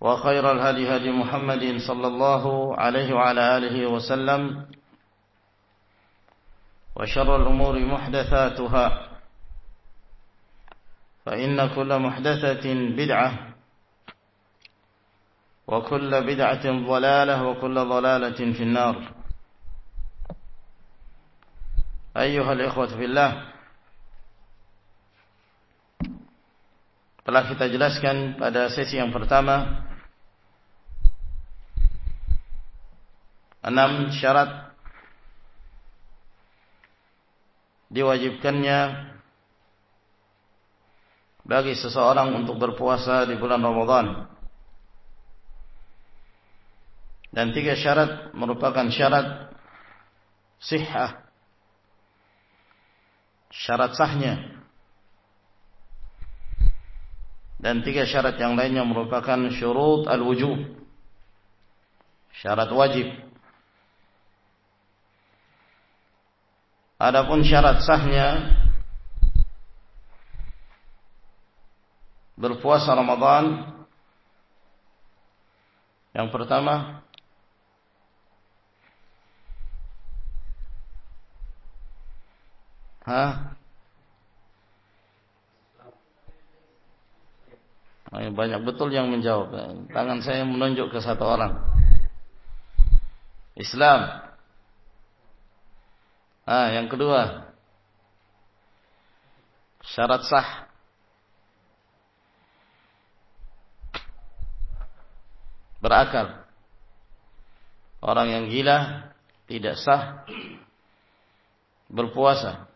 وخير الهدي هدي محمد صلى الله عليه وعلى آله وسلم وشر الأمور محدثاتها. فإن كل محدثة بدعة وكل بدعة ضلالة وكل ضلالة في النار. أيها الإخوة في الله telah kita jelaskan pada sesi yang pertama enam syarat diwajibkannya bagi seseorang untuk berpuasa di bulan Ramadan. Dan tiga syarat merupakan syarat sihah. Syarat sahnya. Dan tiga syarat yang lainnya merupakan syurut al-wujub. Syarat wajib adapun syarat sahnya berpuasa Ramadan yang pertama Hah? Banyak betul yang menjawab. Tangan saya menunjuk ke satu orang. Islam. Ah, yang kedua. Syarat sah. Berakal. Orang yang gila tidak sah berpuasa.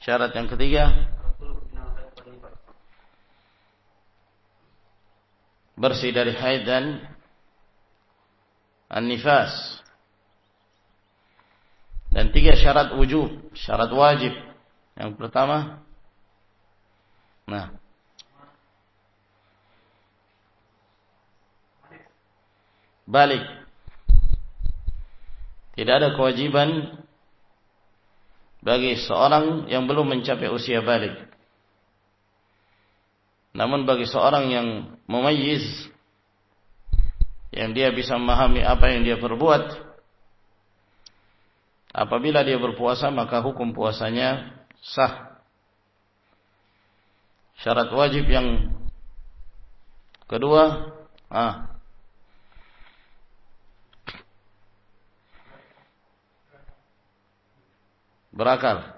Syarat yang ketiga bersih dari haid dan an-nifas. Dan tiga syarat wujub, syarat wajib. Yang pertama, nah, balik. Tidak ada kewajiban bagi seorang yang belum mencapai usia balik. Namun bagi seorang yang memayyiz yang dia bisa memahami apa yang dia perbuat apabila dia berpuasa maka hukum puasanya sah. Syarat wajib yang kedua ah berakal.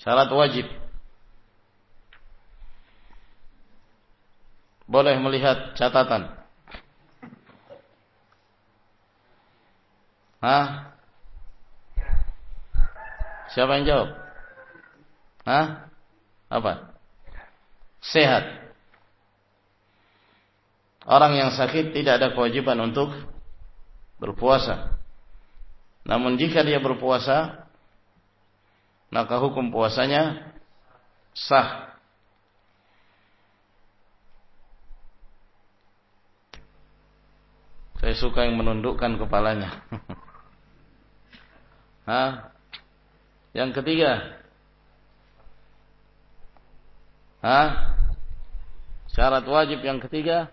Syarat wajib boleh melihat catatan. Hah? Siapa yang jawab? Hah? Apa? Sehat. Orang yang sakit tidak ada kewajiban untuk berpuasa. Namun jika dia berpuasa, maka hukum puasanya sah. Saya suka yang menundukkan kepalanya. Hah? Yang ketiga. Hah? Syarat wajib yang ketiga.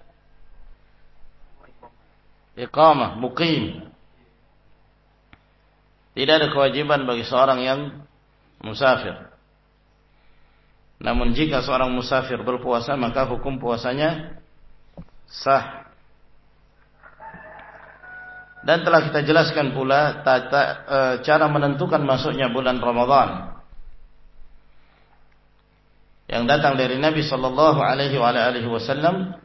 Iqamah, muqim. Tidak ada kewajiban bagi seorang yang musafir. Namun jika seorang musafir berpuasa maka hukum puasanya sah. Dan telah kita jelaskan pula tata, e, cara menentukan masuknya bulan Ramadan yang datang dari Nabi Sallallahu Alaihi Wasallam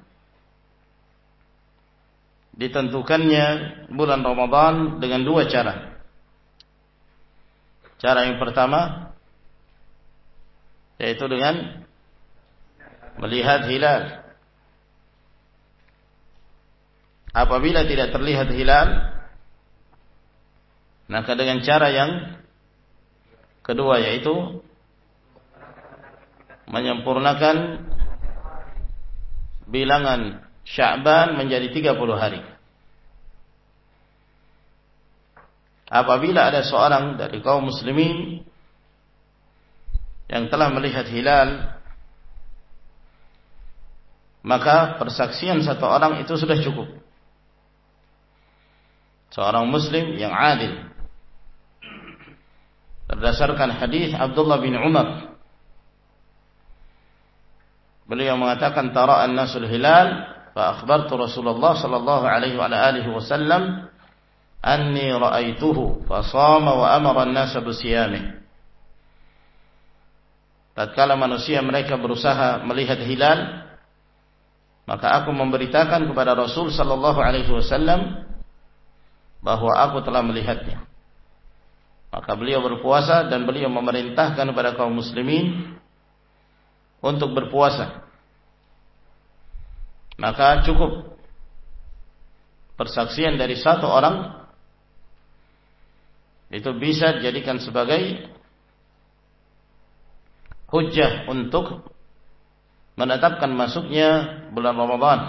ditentukannya bulan Ramadan dengan dua cara. Cara yang pertama yaitu dengan melihat hilal. Apabila tidak terlihat hilal, maka dengan cara yang kedua yaitu menyempurnakan bilangan Sya'ban menjadi 30 hari. apabila ada seorang dari kaum muslimin yang telah melihat hilal maka persaksian satu orang itu sudah cukup seorang muslim yang adil berdasarkan hadis Abdullah bin Umar. Beliau mengatakan tara an-nasul hilal fa akhbartu Rasulullah sallallahu alaihi wa alihi wasallam anni ra'aituhu fasama wa amara an-nasa bisiyamih tatkala manusia mereka berusaha melihat hilal maka aku memberitakan kepada Rasul sallallahu alaihi wasallam bahwa aku telah melihatnya maka beliau berpuasa dan beliau memerintahkan kepada kaum muslimin untuk berpuasa maka cukup persaksian dari satu orang itu bisa dijadikan sebagai hujah untuk menetapkan masuknya bulan Ramadan.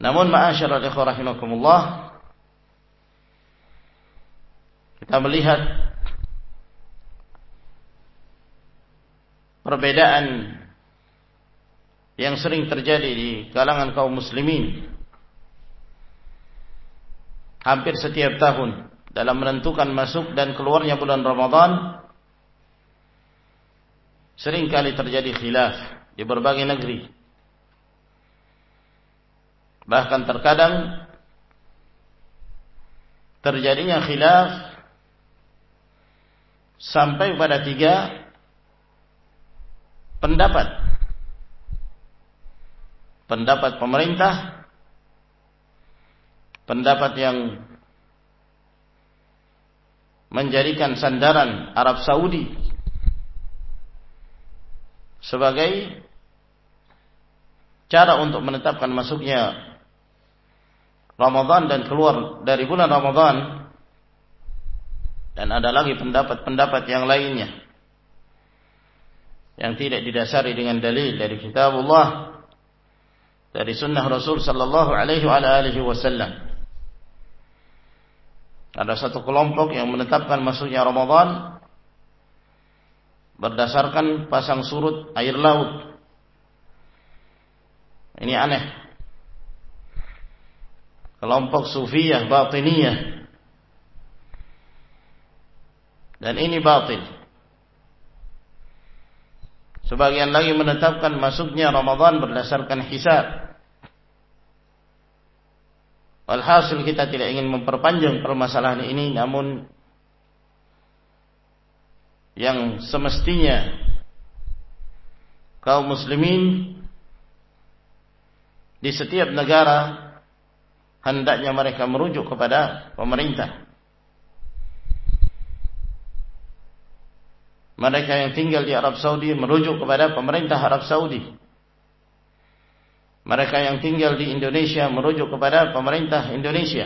Namun ma'asyiral ikhwah rahimakumullah kita melihat perbedaan yang sering terjadi di kalangan kaum muslimin hampir setiap tahun dalam menentukan masuk dan keluarnya bulan Ramadan. Sering kali terjadi khilaf di berbagai negeri. Bahkan terkadang terjadinya khilaf sampai pada tiga pendapat. Pendapat pemerintah. Pendapat yang menjadikan sandaran Arab Saudi sebagai cara untuk menetapkan masuknya Ramadan dan keluar dari bulan Ramadan dan ada lagi pendapat-pendapat yang lainnya yang tidak didasari dengan dalil dari kitabullah dari sunnah Rasul sallallahu alaihi wasallam ada satu kelompok yang menetapkan masuknya Ramadan berdasarkan pasang surut air laut. Ini aneh. Kelompok sufiyah batiniyah. Dan ini batil. Sebagian lagi menetapkan masuknya Ramadan berdasarkan hisab. Alhasil kita tidak ingin memperpanjang permasalahan ini namun yang semestinya kaum muslimin di setiap negara hendaknya mereka merujuk kepada pemerintah. Mereka yang tinggal di Arab Saudi merujuk kepada pemerintah Arab Saudi. Mereka yang tinggal di Indonesia merujuk kepada pemerintah Indonesia.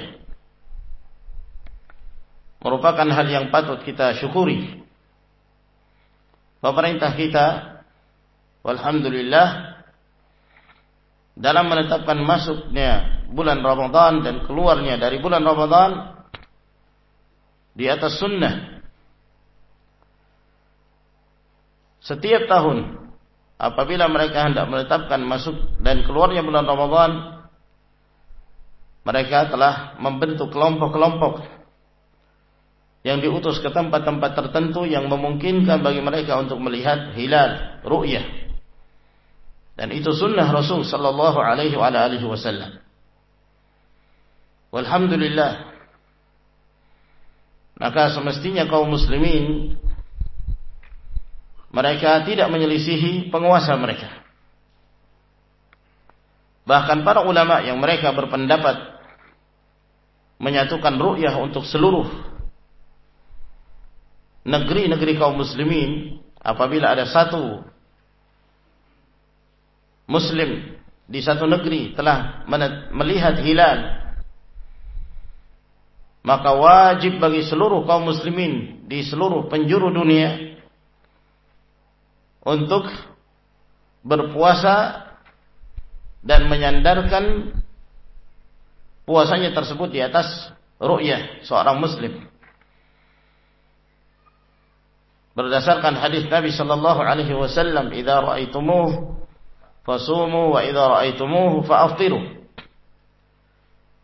Merupakan hal yang patut kita syukuri. Pemerintah kita, Alhamdulillah, dalam menetapkan masuknya bulan Ramadan dan keluarnya dari bulan Ramadan di atas sunnah setiap tahun apabila mereka hendak menetapkan masuk dan keluarnya bulan Ramadan mereka telah membentuk kelompok-kelompok yang diutus ke tempat-tempat tertentu yang memungkinkan bagi mereka untuk melihat hilal ru'yah dan itu sunnah Rasul sallallahu alaihi wa alihi wasallam. Walhamdulillah. Maka semestinya kaum muslimin mereka tidak menyelisihi penguasa mereka. Bahkan para ulama yang mereka berpendapat menyatukan ru'yah untuk seluruh negeri-negeri kaum muslimin apabila ada satu muslim di satu negeri telah melihat hilal maka wajib bagi seluruh kaum muslimin di seluruh penjuru dunia untuk berpuasa dan menyandarkan puasanya tersebut di atas ru'yah seorang muslim. Berdasarkan hadis Nabi sallallahu alaihi wasallam idza ra'aitumuh fasumu wa idza ra'aitumuhu fa'aftiru.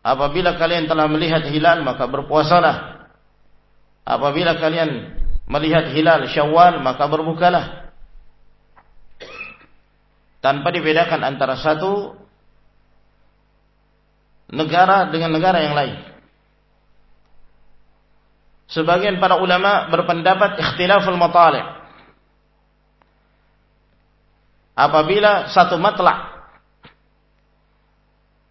Apabila kalian telah melihat hilal maka berpuasalah. Apabila kalian melihat hilal syawal maka berbukalah tanpa dibedakan antara satu negara dengan negara yang lain. Sebagian para ulama berpendapat ikhtilaful matali' apabila satu matlak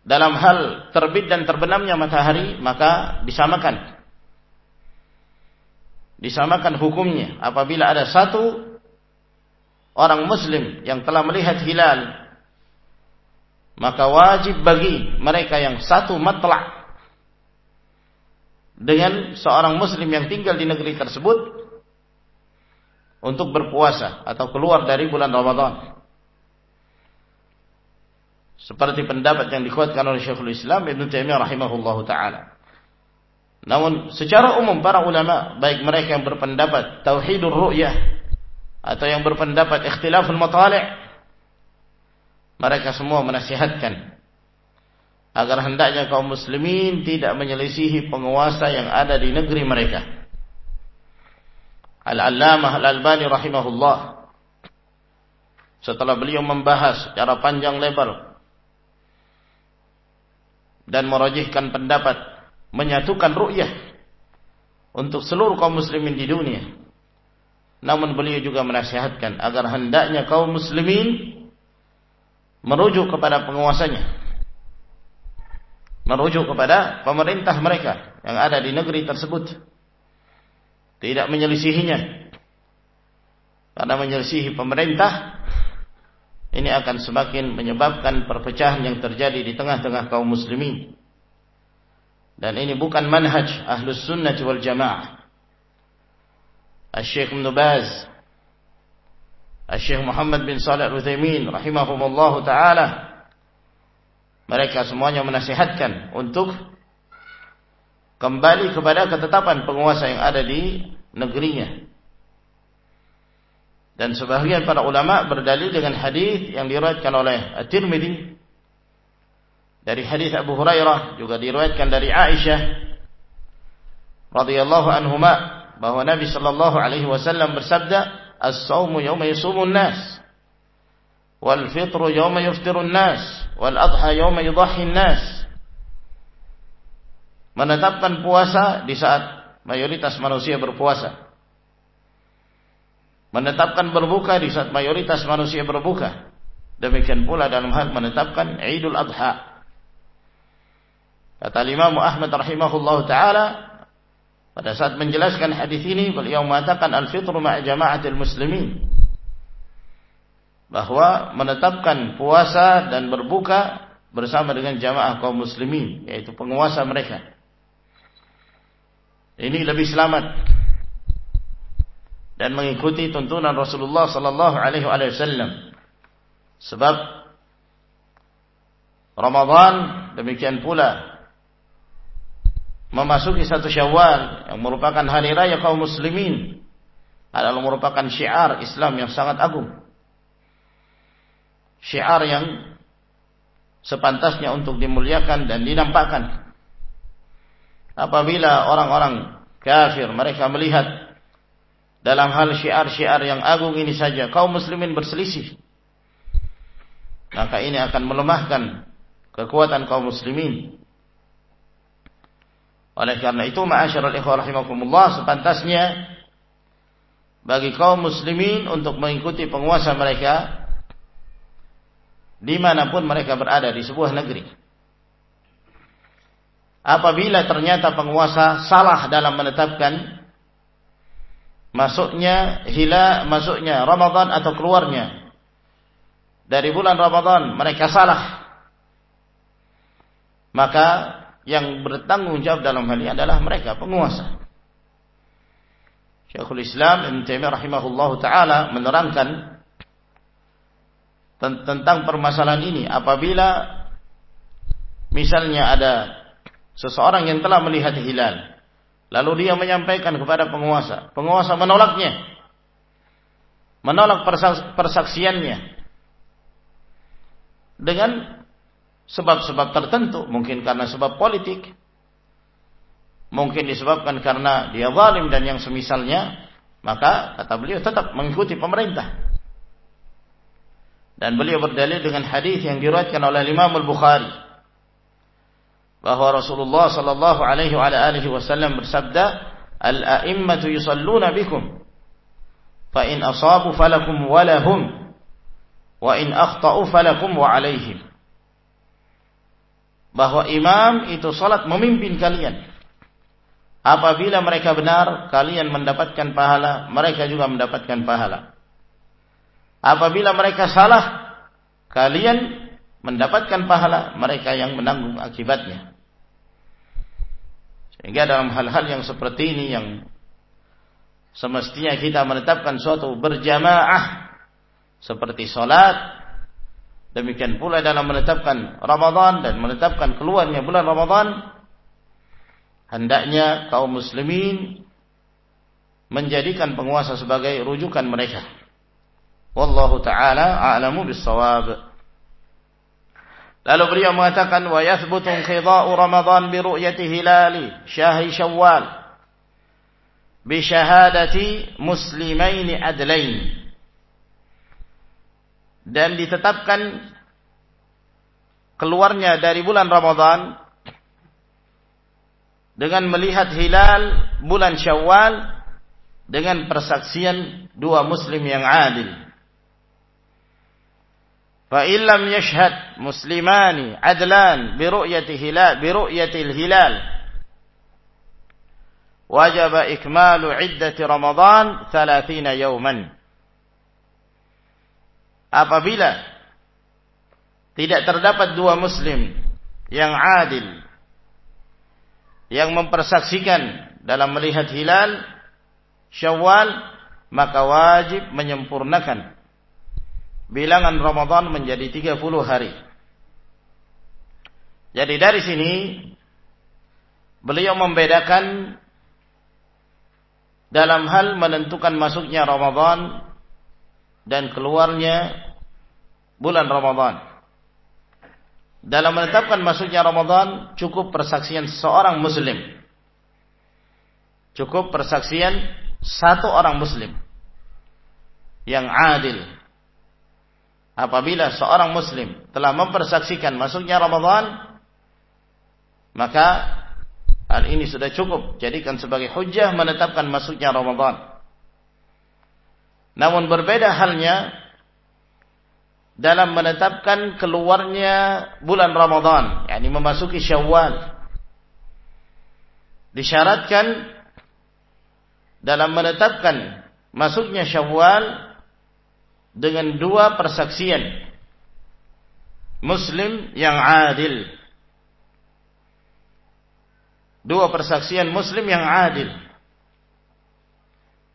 dalam hal terbit dan terbenamnya matahari maka disamakan. Disamakan hukumnya. Apabila ada satu orang muslim yang telah melihat hilal maka wajib bagi mereka yang satu matlak dengan seorang muslim yang tinggal di negeri tersebut untuk berpuasa atau keluar dari bulan Ramadan seperti pendapat yang dikuatkan oleh Syekhul Islam Ibn Taimiyah rahimahullah taala. Namun secara umum para ulama baik mereka yang berpendapat tauhidur ru'yah atau yang berpendapat ikhtilaful matali' mereka semua menasihatkan agar hendaknya kaum muslimin tidak menyelisihi penguasa yang ada di negeri mereka. Al-Allamah Al-Albani rahimahullah setelah beliau membahas secara panjang lebar dan merajihkan pendapat menyatukan ru'yah untuk seluruh kaum muslimin di dunia. Namun beliau juga menasihatkan agar hendaknya kaum muslimin merujuk kepada penguasanya. Merujuk kepada pemerintah mereka yang ada di negeri tersebut. Tidak menyelisihinya. Karena menyelisihi pemerintah ini akan semakin menyebabkan perpecahan yang terjadi di tengah-tengah kaum muslimin. Dan ini bukan manhaj ahlus sunnah wal jamaah. Al-Syeikh Ibn Al-Syeikh Muhammad bin Salih Al-Uthaymin, rahimahumullah ta'ala. Mereka semuanya menasihatkan untuk kembali kepada ketetapan penguasa yang ada di negerinya. Dan sebagian para ulama berdalil dengan hadis yang diriwayatkan oleh At-Tirmidzi dari hadis Abu Hurairah juga diriwayatkan dari Aisyah radhiyallahu anhuma bahwa Nabi sallallahu alaihi wasallam bersabda as-saumu yawma yasumun nas wal fitru yawma yuftirun nas wal adha yawma yudhhi nas menetapkan puasa di saat mayoritas manusia berpuasa menetapkan berbuka di saat mayoritas manusia berbuka. Demikian pula dalam hal menetapkan Idul Adha. Kata Imam Ahmad rahimahullah taala pada saat menjelaskan hadis ini beliau mengatakan al-fitru ma' jama'atil muslimin. Bahwa menetapkan puasa dan berbuka bersama dengan jamaah kaum muslimin yaitu penguasa mereka. Ini lebih selamat dan mengikuti tuntunan Rasulullah sallallahu alaihi wasallam. Sebab Ramadan demikian pula memasuki satu Syawal yang merupakan hari raya kaum muslimin adalah merupakan syiar Islam yang sangat agung. Syiar yang sepantasnya untuk dimuliakan dan dinampakkan. Apabila orang-orang kafir mereka melihat dalam hal syiar-syiar yang agung ini saja kaum muslimin berselisih. Maka ini akan melemahkan kekuatan kaum muslimin oleh karena itu, ma'asyiral ikhwah rahimakumullah, sepantasnya bagi kaum muslimin untuk mengikuti penguasa mereka di mana pun mereka berada di sebuah negeri. Apabila ternyata penguasa salah dalam menetapkan masuknya hila, masuknya Ramadan atau keluarnya dari bulan Ramadan, mereka salah. Maka yang bertanggung jawab dalam hal ini adalah mereka penguasa. Syekhul Islam Ibn Taimiyah rahimahullahu taala menerangkan tentang permasalahan ini. Apabila misalnya ada seseorang yang telah melihat hilal lalu dia menyampaikan kepada penguasa penguasa menolaknya. Menolak persaksiannya. Dengan sebab-sebab tertentu, mungkin karena sebab politik, mungkin disebabkan karena dia zalim dan yang semisalnya, maka kata beliau tetap mengikuti pemerintah. Dan beliau berdalil dengan hadis yang diriwayatkan oleh Imam Al-Bukhari bahwa Rasulullah sallallahu alaihi wasallam bersabda, "Al-a'immatu yusalluna bikum fa in asabu falakum wa lahum wa in akhta'u falakum wa alaihim." Bahwa imam itu salat memimpin kalian. Apabila mereka benar, kalian mendapatkan pahala, mereka juga mendapatkan pahala. Apabila mereka salah, kalian mendapatkan pahala, mereka yang menanggung akibatnya. Sehingga dalam hal-hal yang seperti ini yang semestinya kita menetapkan suatu berjamaah seperti salat Demikian pula dalam menetapkan Ramadan dan menetapkan keluarnya bulan Ramadan hendaknya kaum muslimin menjadikan penguasa sebagai rujukan mereka. Wallahu taala a'lamu bis-shawab. Lalu beliau mengatakan wa yathbutu qida'u Ramadan bi ru'yati hilali syahri Syawal bi syahadati adlain dan ditetapkan keluarnya dari bulan Ramadan dengan melihat hilal bulan Syawal dengan persaksian dua muslim yang adil. Muslimani adlan bi ru'yati hilal bi ru'yati hilal wajib ikmalu iddati Ramadan 30 yawman apabila tidak terdapat dua muslim yang adil yang mempersaksikan dalam melihat hilal Syawal maka wajib menyempurnakan bilangan Ramadan menjadi 30 hari. Jadi dari sini beliau membedakan dalam hal menentukan masuknya Ramadan dan keluarnya bulan Ramadan. Dalam menetapkan masuknya Ramadan cukup persaksian seorang muslim. Cukup persaksian satu orang muslim yang adil. Apabila seorang muslim telah mempersaksikan masuknya Ramadan, maka hal ini sudah cukup jadikan sebagai hujah menetapkan masuknya Ramadan. Namun berbeda halnya dalam menetapkan keluarnya bulan Ramadan, yakni memasuki Syawal. disyaratkan dalam menetapkan masuknya Syawal dengan dua persaksian. Muslim yang adil. Dua persaksian muslim yang adil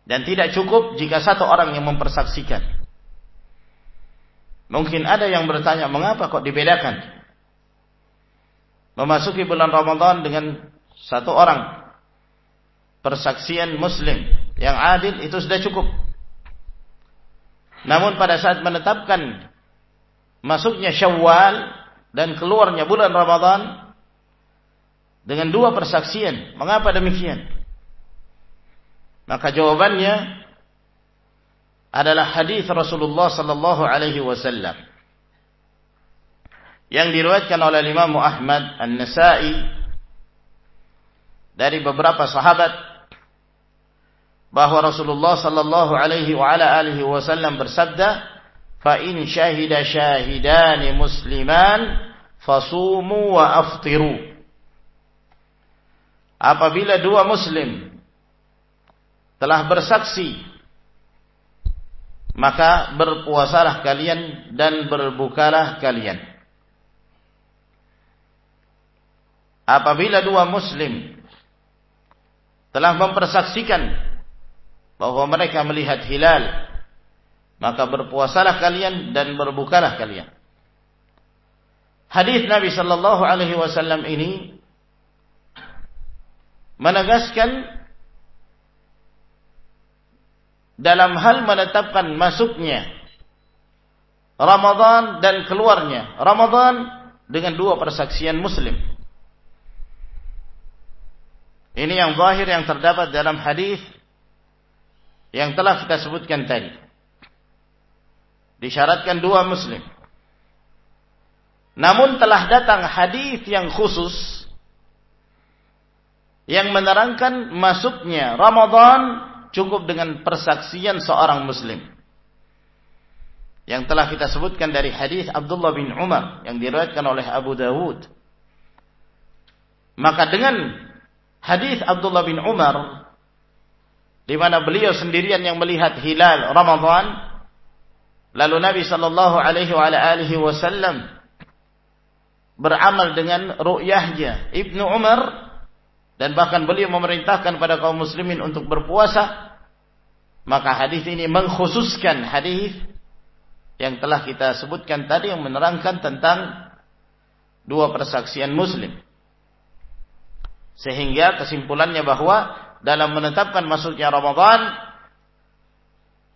dan tidak cukup jika satu orang yang mempersaksikan mungkin ada yang bertanya mengapa kok dibedakan memasuki bulan Ramadan dengan satu orang persaksian muslim yang adil itu sudah cukup. Namun pada saat menetapkan masuknya Syawal dan keluarnya bulan Ramadan dengan dua persaksian, mengapa demikian? Maka jawabannya adalah hadis Rasulullah sallallahu alaihi wasallam yang diriwayatkan oleh Imam Ahmad An-Nasa'i dari beberapa sahabat bahwa Rasulullah sallallahu alaihi wa ala alihi wasallam bersabda, "Fa in syahida syahidani musliman fasumu wa aftiru." Apabila dua muslim telah bersaksi maka berpuasalah kalian dan berbukalah kalian. Apabila dua muslim telah mempersaksikan bahwa mereka melihat hilal maka berpuasalah kalian dan berbukalah kalian hadis Nabi sallallahu alaihi wasallam ini menegaskan dalam hal menetapkan masuknya Ramadan dan keluarnya Ramadan dengan dua persaksian muslim ini yang zahir yang terdapat dalam hadis yang telah kita sebutkan tadi. Disyaratkan dua muslim. Namun telah datang hadis yang khusus yang menerangkan masuknya Ramadan cukup dengan persaksian seorang muslim. Yang telah kita sebutkan dari hadis Abdullah bin Umar yang diriwayatkan oleh Abu Dawud. Maka dengan hadis Abdullah bin Umar di mana beliau sendirian yang melihat hilal Ramadan lalu Nabi sallallahu alaihi wasallam beramal dengan ru'yahnya Ibnu Umar dan bahkan beliau memerintahkan pada kaum muslimin untuk berpuasa maka hadis ini mengkhususkan hadis yang telah kita sebutkan tadi yang menerangkan tentang dua persaksian muslim sehingga kesimpulannya bahwa dalam menetapkan masuknya Ramadan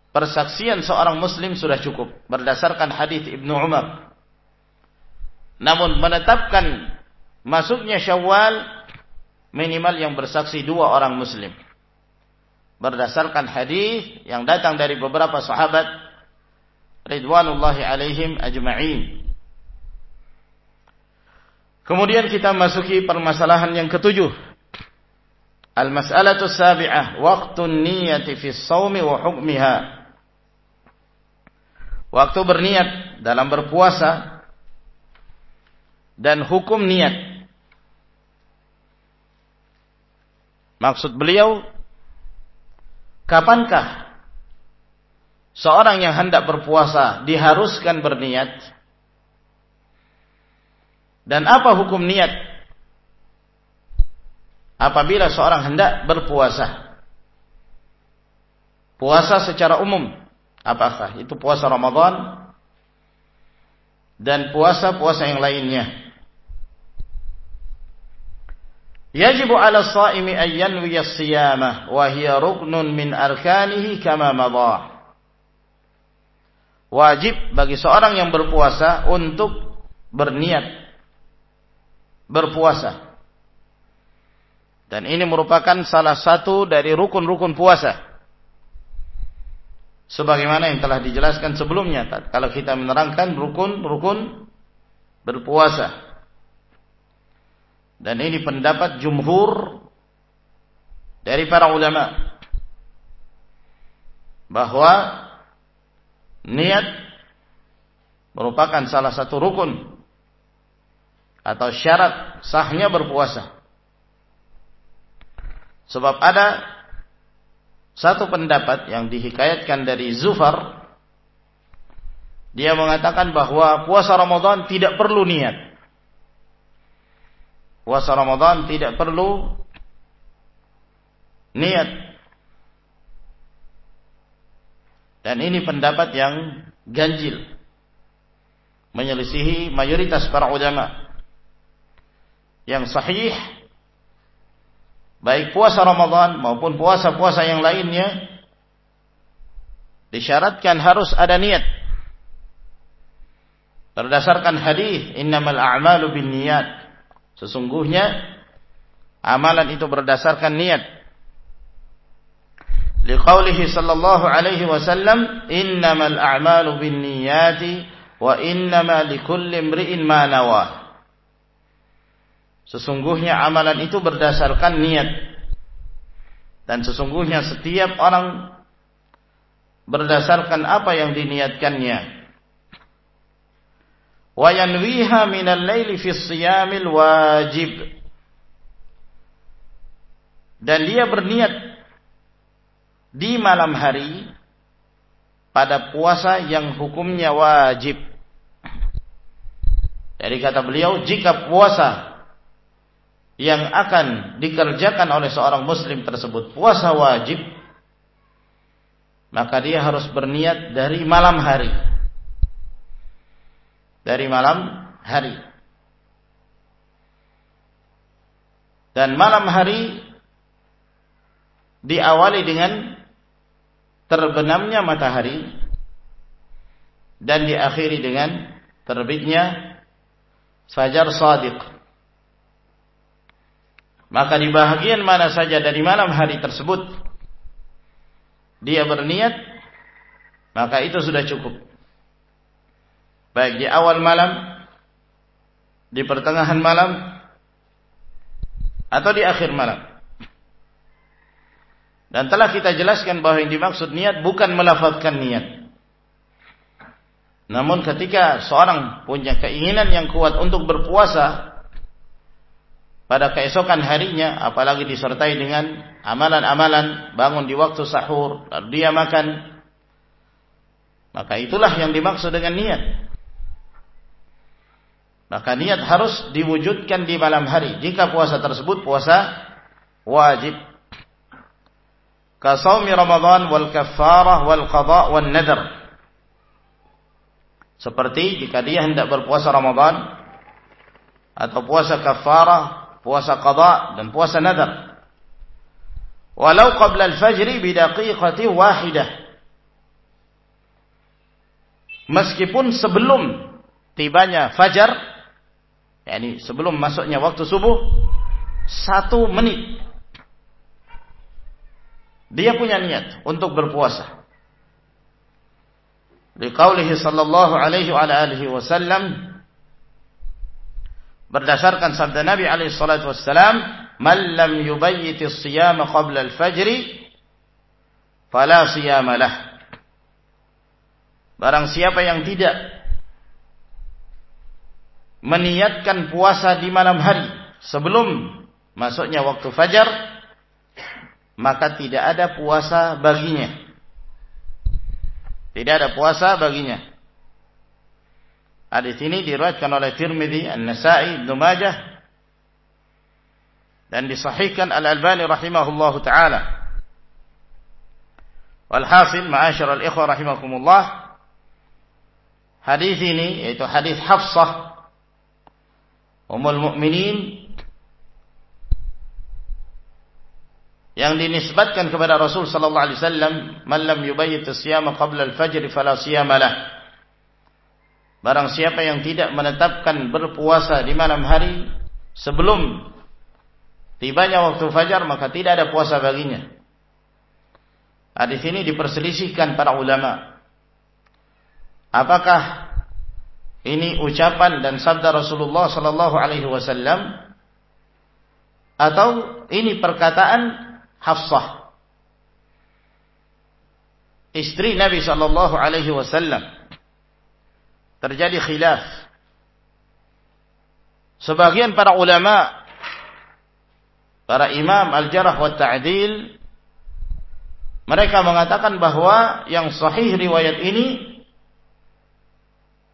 persaksian seorang muslim sudah cukup berdasarkan hadis Ibnu Umar. Namun menetapkan masuknya Syawal minimal yang bersaksi dua orang muslim. Berdasarkan hadis yang datang dari beberapa sahabat ridwanullahi alaihim ajma'in. Kemudian kita masuki permasalahan yang ketujuh Al-mas'alatu sabi'ah waktu niyati fi shaumi wa hukmiha. Waktu berniat dalam berpuasa dan hukum niat. Maksud beliau kapankah seorang yang hendak berpuasa diharuskan berniat? Dan apa hukum niat apabila seorang hendak berpuasa. Puasa secara umum, apakah itu puasa Ramadan dan puasa-puasa yang lainnya. 'Ala shaimi an yanwi as-siyamah wa hiya ruknun min arkanihi kama madha. Wajib bagi seorang yang berpuasa untuk berniat berpuasa dan ini merupakan salah satu dari rukun-rukun puasa. Sebagaimana yang telah dijelaskan sebelumnya. Kalau kita menerangkan rukun-rukun berpuasa. Dan ini pendapat jumhur dari para ulama. Bahwa niat merupakan salah satu rukun atau syarat sahnya berpuasa. Sebab ada satu pendapat yang dihikayatkan dari Zufar dia mengatakan bahwa puasa Ramadan tidak perlu niat. Puasa Ramadan tidak perlu niat. Dan ini pendapat yang ganjil. Menyelisihi mayoritas para ulama. Yang sahih baik puasa Ramadan maupun puasa-puasa yang lainnya disyaratkan harus ada niat berdasarkan hadis innamal a'malu binniyat sesungguhnya amalan itu berdasarkan niat. Liqaulihi sallallahu alaihi wasallam innamal a'malu binniyati wa innama likulli imri'in ma nawa. Sesungguhnya amalan itu berdasarkan niat. Dan sesungguhnya setiap orang berdasarkan apa yang diniatkannya wa yanwiha minal laili fi siyamil wajib. Dan dia berniat di malam hari pada puasa yang hukumnya wajib. Dari kata beliau jika puasa yang akan dikerjakan oleh seorang muslim tersebut puasa wajib maka dia harus berniat dari malam hari dari malam hari. Dan malam hari diawali dengan terbenamnya matahari dan diakhiri dengan terbitnya fajar sadiq. Maka di bahagian mana saja dari malam hari tersebut dia berniat maka itu sudah cukup baik di awal malam, di pertengahan malam, atau di akhir malam. Dan telah kita jelaskan bahwa yang dimaksud niat bukan melafazkan niat. Namun ketika seorang punya keinginan yang kuat untuk berpuasa pada keesokan harinya, apalagi disertai dengan amalan-amalan, bangun di waktu sahur, lalu dia makan, maka itulah yang dimaksud dengan niat. Maka niat harus diwujudkan di malam hari. Jika puasa tersebut puasa wajib. Kasaumi Ramadan wal kafarah wal qada wal nadar. Seperti jika dia hendak berpuasa Ramadan atau puasa kafarah, puasa qada dan puasa nadar. Walau qabla al-fajri bidaqiqati wahidah. Meskipun sebelum tibanya fajar yakni sebelum masuknya waktu subuh satu menit. Dia punya niat untuk berpuasa. Liqaulihi sallallahu alaihi wa alihi wasallam berdasarkan sabda Nabi alaihi salatu wassalam man lam yubayyit as-siyama qabla al-fajr fala siyama lah. Barang siapa yang tidak meniatkan puasa di malam hari sebelum masuknya waktu fajar maka tidak ada puasa baginya. Tidak ada puasa baginya. Hadis ini diriwayatkan oleh Tirmidzi, An-Nasa'i, Ibnu Majah dan disahihkan Al-Albani rahimahullahu taala. Walhasil ma'asyiral ikhwah rahimakumullah hadis ini yaitu hadis Hafsah Ummul Mukminin yang dinisbatkan kepada Rasul sallallahu alaihi wasallam, "Man lam yubayyit as-siyama qabla al-fajr fala siyama lah." Barang siapa yang tidak menetapkan berpuasa di malam hari sebelum tibanya waktu fajar maka tidak ada puasa baginya. Hadis ini diperselisihkan para ulama. Apakah ini ucapan dan sabda Rasulullah sallallahu alaihi wasallam atau ini perkataan Hafsah. Istri Nabi sallallahu alaihi wasallam. Terjadi khilaf. Sebagian para ulama para imam al-jarah wa ta'dil mereka mengatakan bahwa yang sahih riwayat ini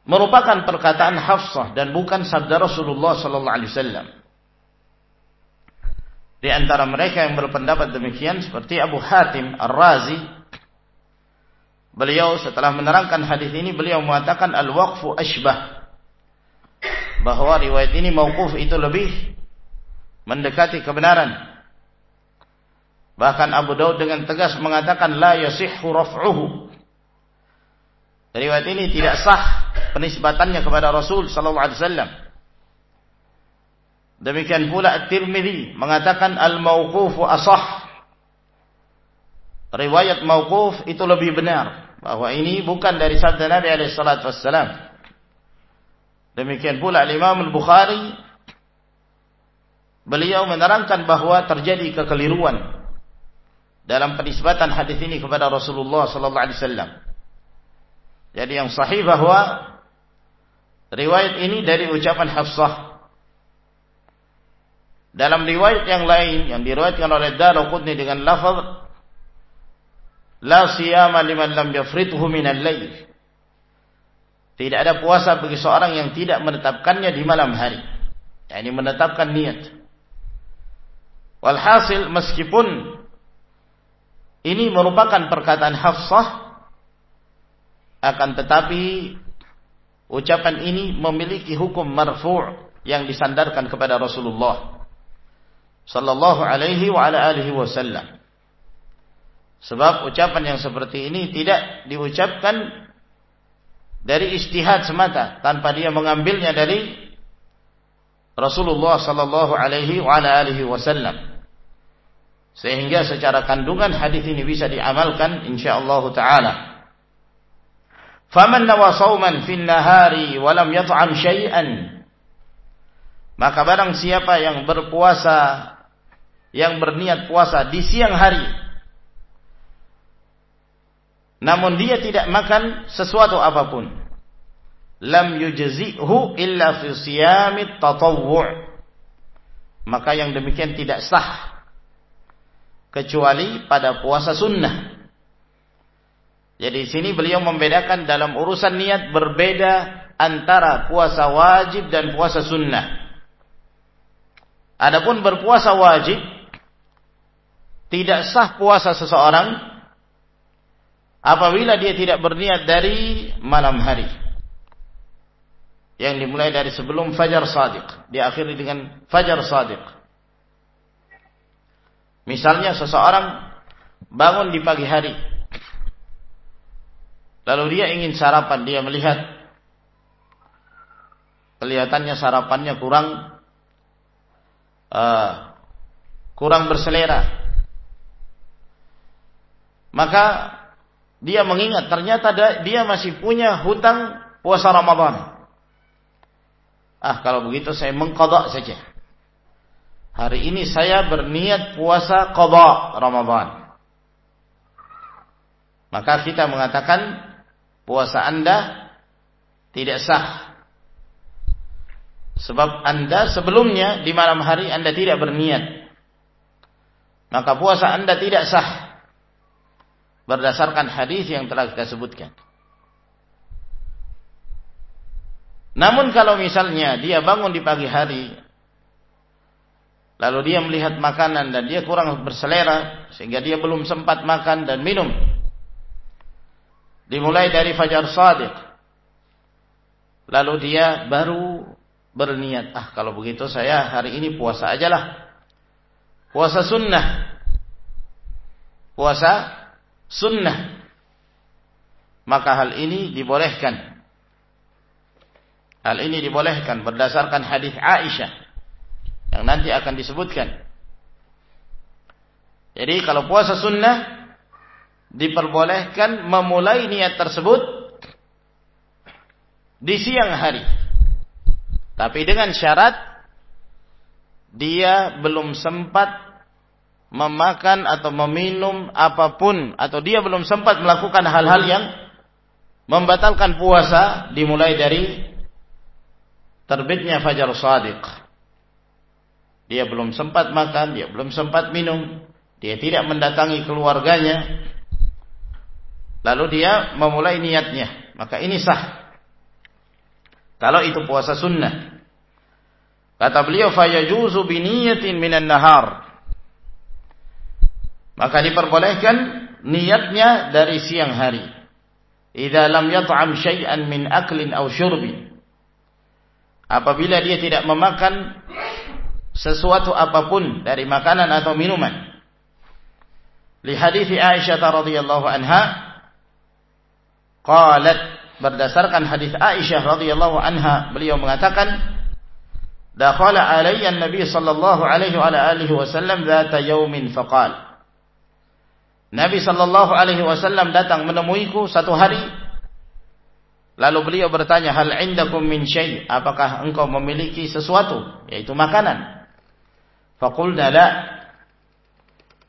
merupakan perkataan Hafsah dan bukan sabda Rasulullah sallallahu alaihi wasallam. Di antara mereka yang berpendapat demikian seperti Abu Hatim Ar-Razi beliau setelah menerangkan hadis ini beliau mengatakan al-waqfu ashbah bahwa riwayat ini mauquf itu lebih mendekati kebenaran Bahkan Abu Daud dengan tegas mengatakan la yasihhu raf'uhu. Riwayat ini tidak sah penisbatannya kepada Rasul sallallahu alaihi wasallam. Demikian pula At-Tirmidzi mengatakan al-mauqufu asah. Riwayat mauquf itu lebih benar bahwa ini bukan dari sabda Nabi alaihi salatu wasallam. Demikian pula Imam Al-Bukhari beliau menerangkan bahwa terjadi kekeliruan dalam penisbatan hadis ini kepada Rasulullah sallallahu alaihi wasallam. Jadi yang sahih bahwa riwayat ini dari ucapan Hafsah. Dalam riwayat yang lain yang diriwayatkan oleh Daruqutni dengan lafaz La siyama liman lam yafrithu min al-lail. Tidak ada puasa bagi seorang yang tidak menetapkannya di malam hari. Yani menetapkan niat. Walhasil meskipun ini merupakan perkataan Hafsah akan tetapi ucapan ini memiliki hukum marfu' yang disandarkan kepada Rasulullah sallallahu alaihi wa ala alihi wasallam. Sebab ucapan yang seperti ini tidak diucapkan dari istihad semata tanpa dia mengambilnya dari Rasulullah sallallahu alaihi wa ala alihi wasallam. Sehingga secara kandungan hadis ini bisa diamalkan insyaallah taala. Faman nawa sauman fin nahari wa lam yat'am syai'an maka barang siapa yang berpuasa yang berniat puasa di siang hari namun dia tidak makan sesuatu apa pun lam yujzi'hu illa fi siyamit tatawwu' maka yang demikian tidak sah kecuali pada puasa sunnah. Jadi di sini beliau membedakan dalam urusan niat berbeda antara puasa wajib dan puasa sunnah. Adapun berpuasa wajib tidak sah puasa seseorang apabila dia tidak berniat dari malam hari. Yang dimulai dari sebelum fajar sadiq, diakhiri dengan fajar sadiq. Misalnya seseorang bangun di pagi hari. Lalu dia ingin sarapan, dia melihat kelihatannya sarapannya kurang uh, kurang berselera. Maka dia mengingat ternyata dia masih punya hutang puasa Ramadan. Ah, kalau begitu saya mengkodok saja. Hari ini saya berniat puasa qadha Ramadan. Maka kita mengatakan puasa Anda tidak sah. Sebab Anda sebelumnya di malam hari Anda tidak berniat. Maka puasa Anda tidak sah. Berdasarkan hadis yang telah kita sebutkan. Namun kalau misalnya dia bangun di pagi hari Lalu dia melihat makanan dan dia kurang berselera sehingga dia belum sempat makan dan minum. Dimulai dari fajar sadiq. Lalu dia baru berniat, ah kalau begitu saya hari ini puasa ajalah. Puasa sunnah. Puasa sunnah. Maka hal ini dibolehkan. Hal ini dibolehkan berdasarkan hadis Aisyah yang nanti akan disebutkan. Jadi kalau puasa sunnah diperbolehkan memulai niat tersebut di siang hari. Tapi dengan syarat dia belum sempat memakan atau meminum apa pun atau dia belum sempat melakukan hal-hal yang membatalkan puasa dimulai dari terbitnya fajar shadiq. Dia belum sempat makan, dia belum sempat minum, dia tidak mendatangi keluarganya. Lalu dia memulai niatnya, maka ini sah. Kalau itu puasa sunnah. Kata beliau fayajuzu biniyatin minan nahar. Maka diperbolehkan niatnya dari siang hari. Idza lam yat'am syai'an min aklin aw syurbin. Apabila dia tidak memakan sesuatu apa pun dari makanan atau minuman. Li hadis Aisyah radhiyallahu anha qalat berdasarkan hadis Aisyah radhiyallahu anha beliau mengatakan dakhala alayya an-nabi sallallahu alaihi wa alihi wasallam dzata yaumin faqal. Nabi sallallahu alaihi wasallam datang menemuiku satu hari. Lalu beliau bertanya hal indakum min syai? Apakah engkau memiliki sesuatu yaitu makanan? Faqulna la.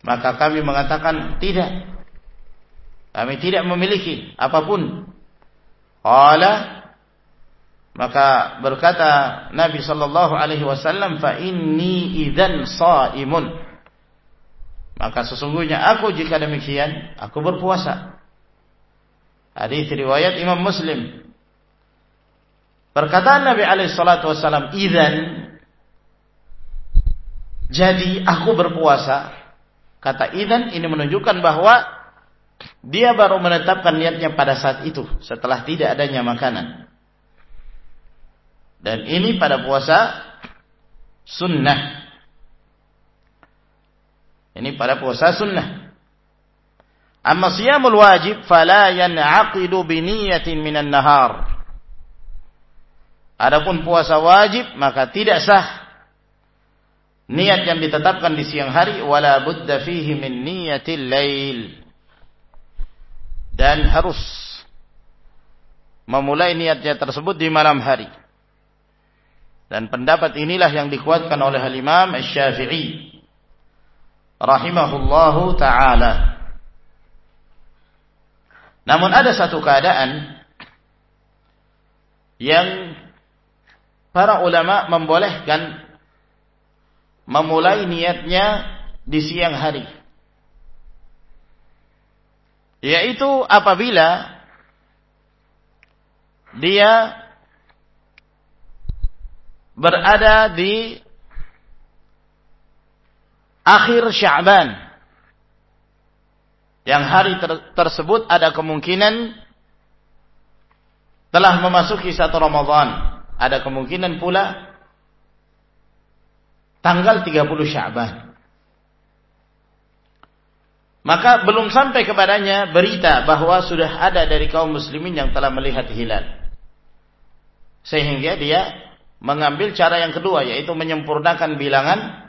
Maka kami mengatakan tidak kami tidak memiliki apa pun qala maka berkata Nabi sallallahu alaihi wasallam, "Fa inni idzan shaimun." Maka sesungguhnya aku jika demikian, aku berpuasa. Hadis riwayat Imam Muslim. Perkataan Nabi alaihi salatu wasallam, "Idzan" Jadi aku berpuasa. Kata idzan ini menunjukkan bahwa dia baru menetapkan niatnya pada saat itu setelah tidak adanya makanan. Dan ini pada puasa sunnah. Ini pada puasa sunnah. Amma siyamul wajib fala yan'aqidu bi niyatin minan nahar. Adapun puasa wajib maka tidak sah niat yang ditetapkan di siang hari wala budda fihi min niyatil lail. Dan harus memulai niatnya tersebut di malam hari. Dan pendapat inilah yang dikuatkan oleh Imam Asy-Syafi'i rahimahullahu taala. Namun ada satu keadaan yang para ulama membolehkan memulai niatnya di siang hari. Yaitu apabila dia berada di akhir Sya'ban. Yang hari ter tersebut ada kemungkinan telah memasuki satu Ramadan. Ada kemungkinan pula tanggal 30 Sya'ban. Maka belum sampai kepadanya berita bahwa sudah ada dari kaum muslimin yang telah melihat hilal. Sehingga dia mengambil cara yang kedua yaitu menyempurnakan bilangan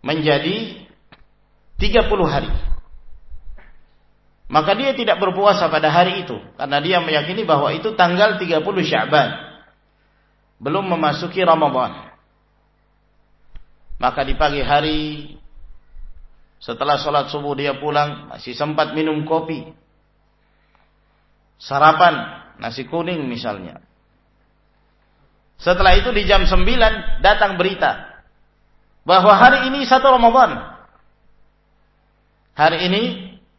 menjadi 30 hari. Maka dia tidak berpuasa pada hari itu karena dia meyakini bahwa itu tanggal 30 Sya'ban. Belum memasuki Ramadan. Maka di pagi hari setelah sholat subuh dia pulang masih sempat minum kopi. Sarapan nasi kuning misalnya setelah itu di jam 9 datang berita bahwa hari ini satu Ramadan. Hari ini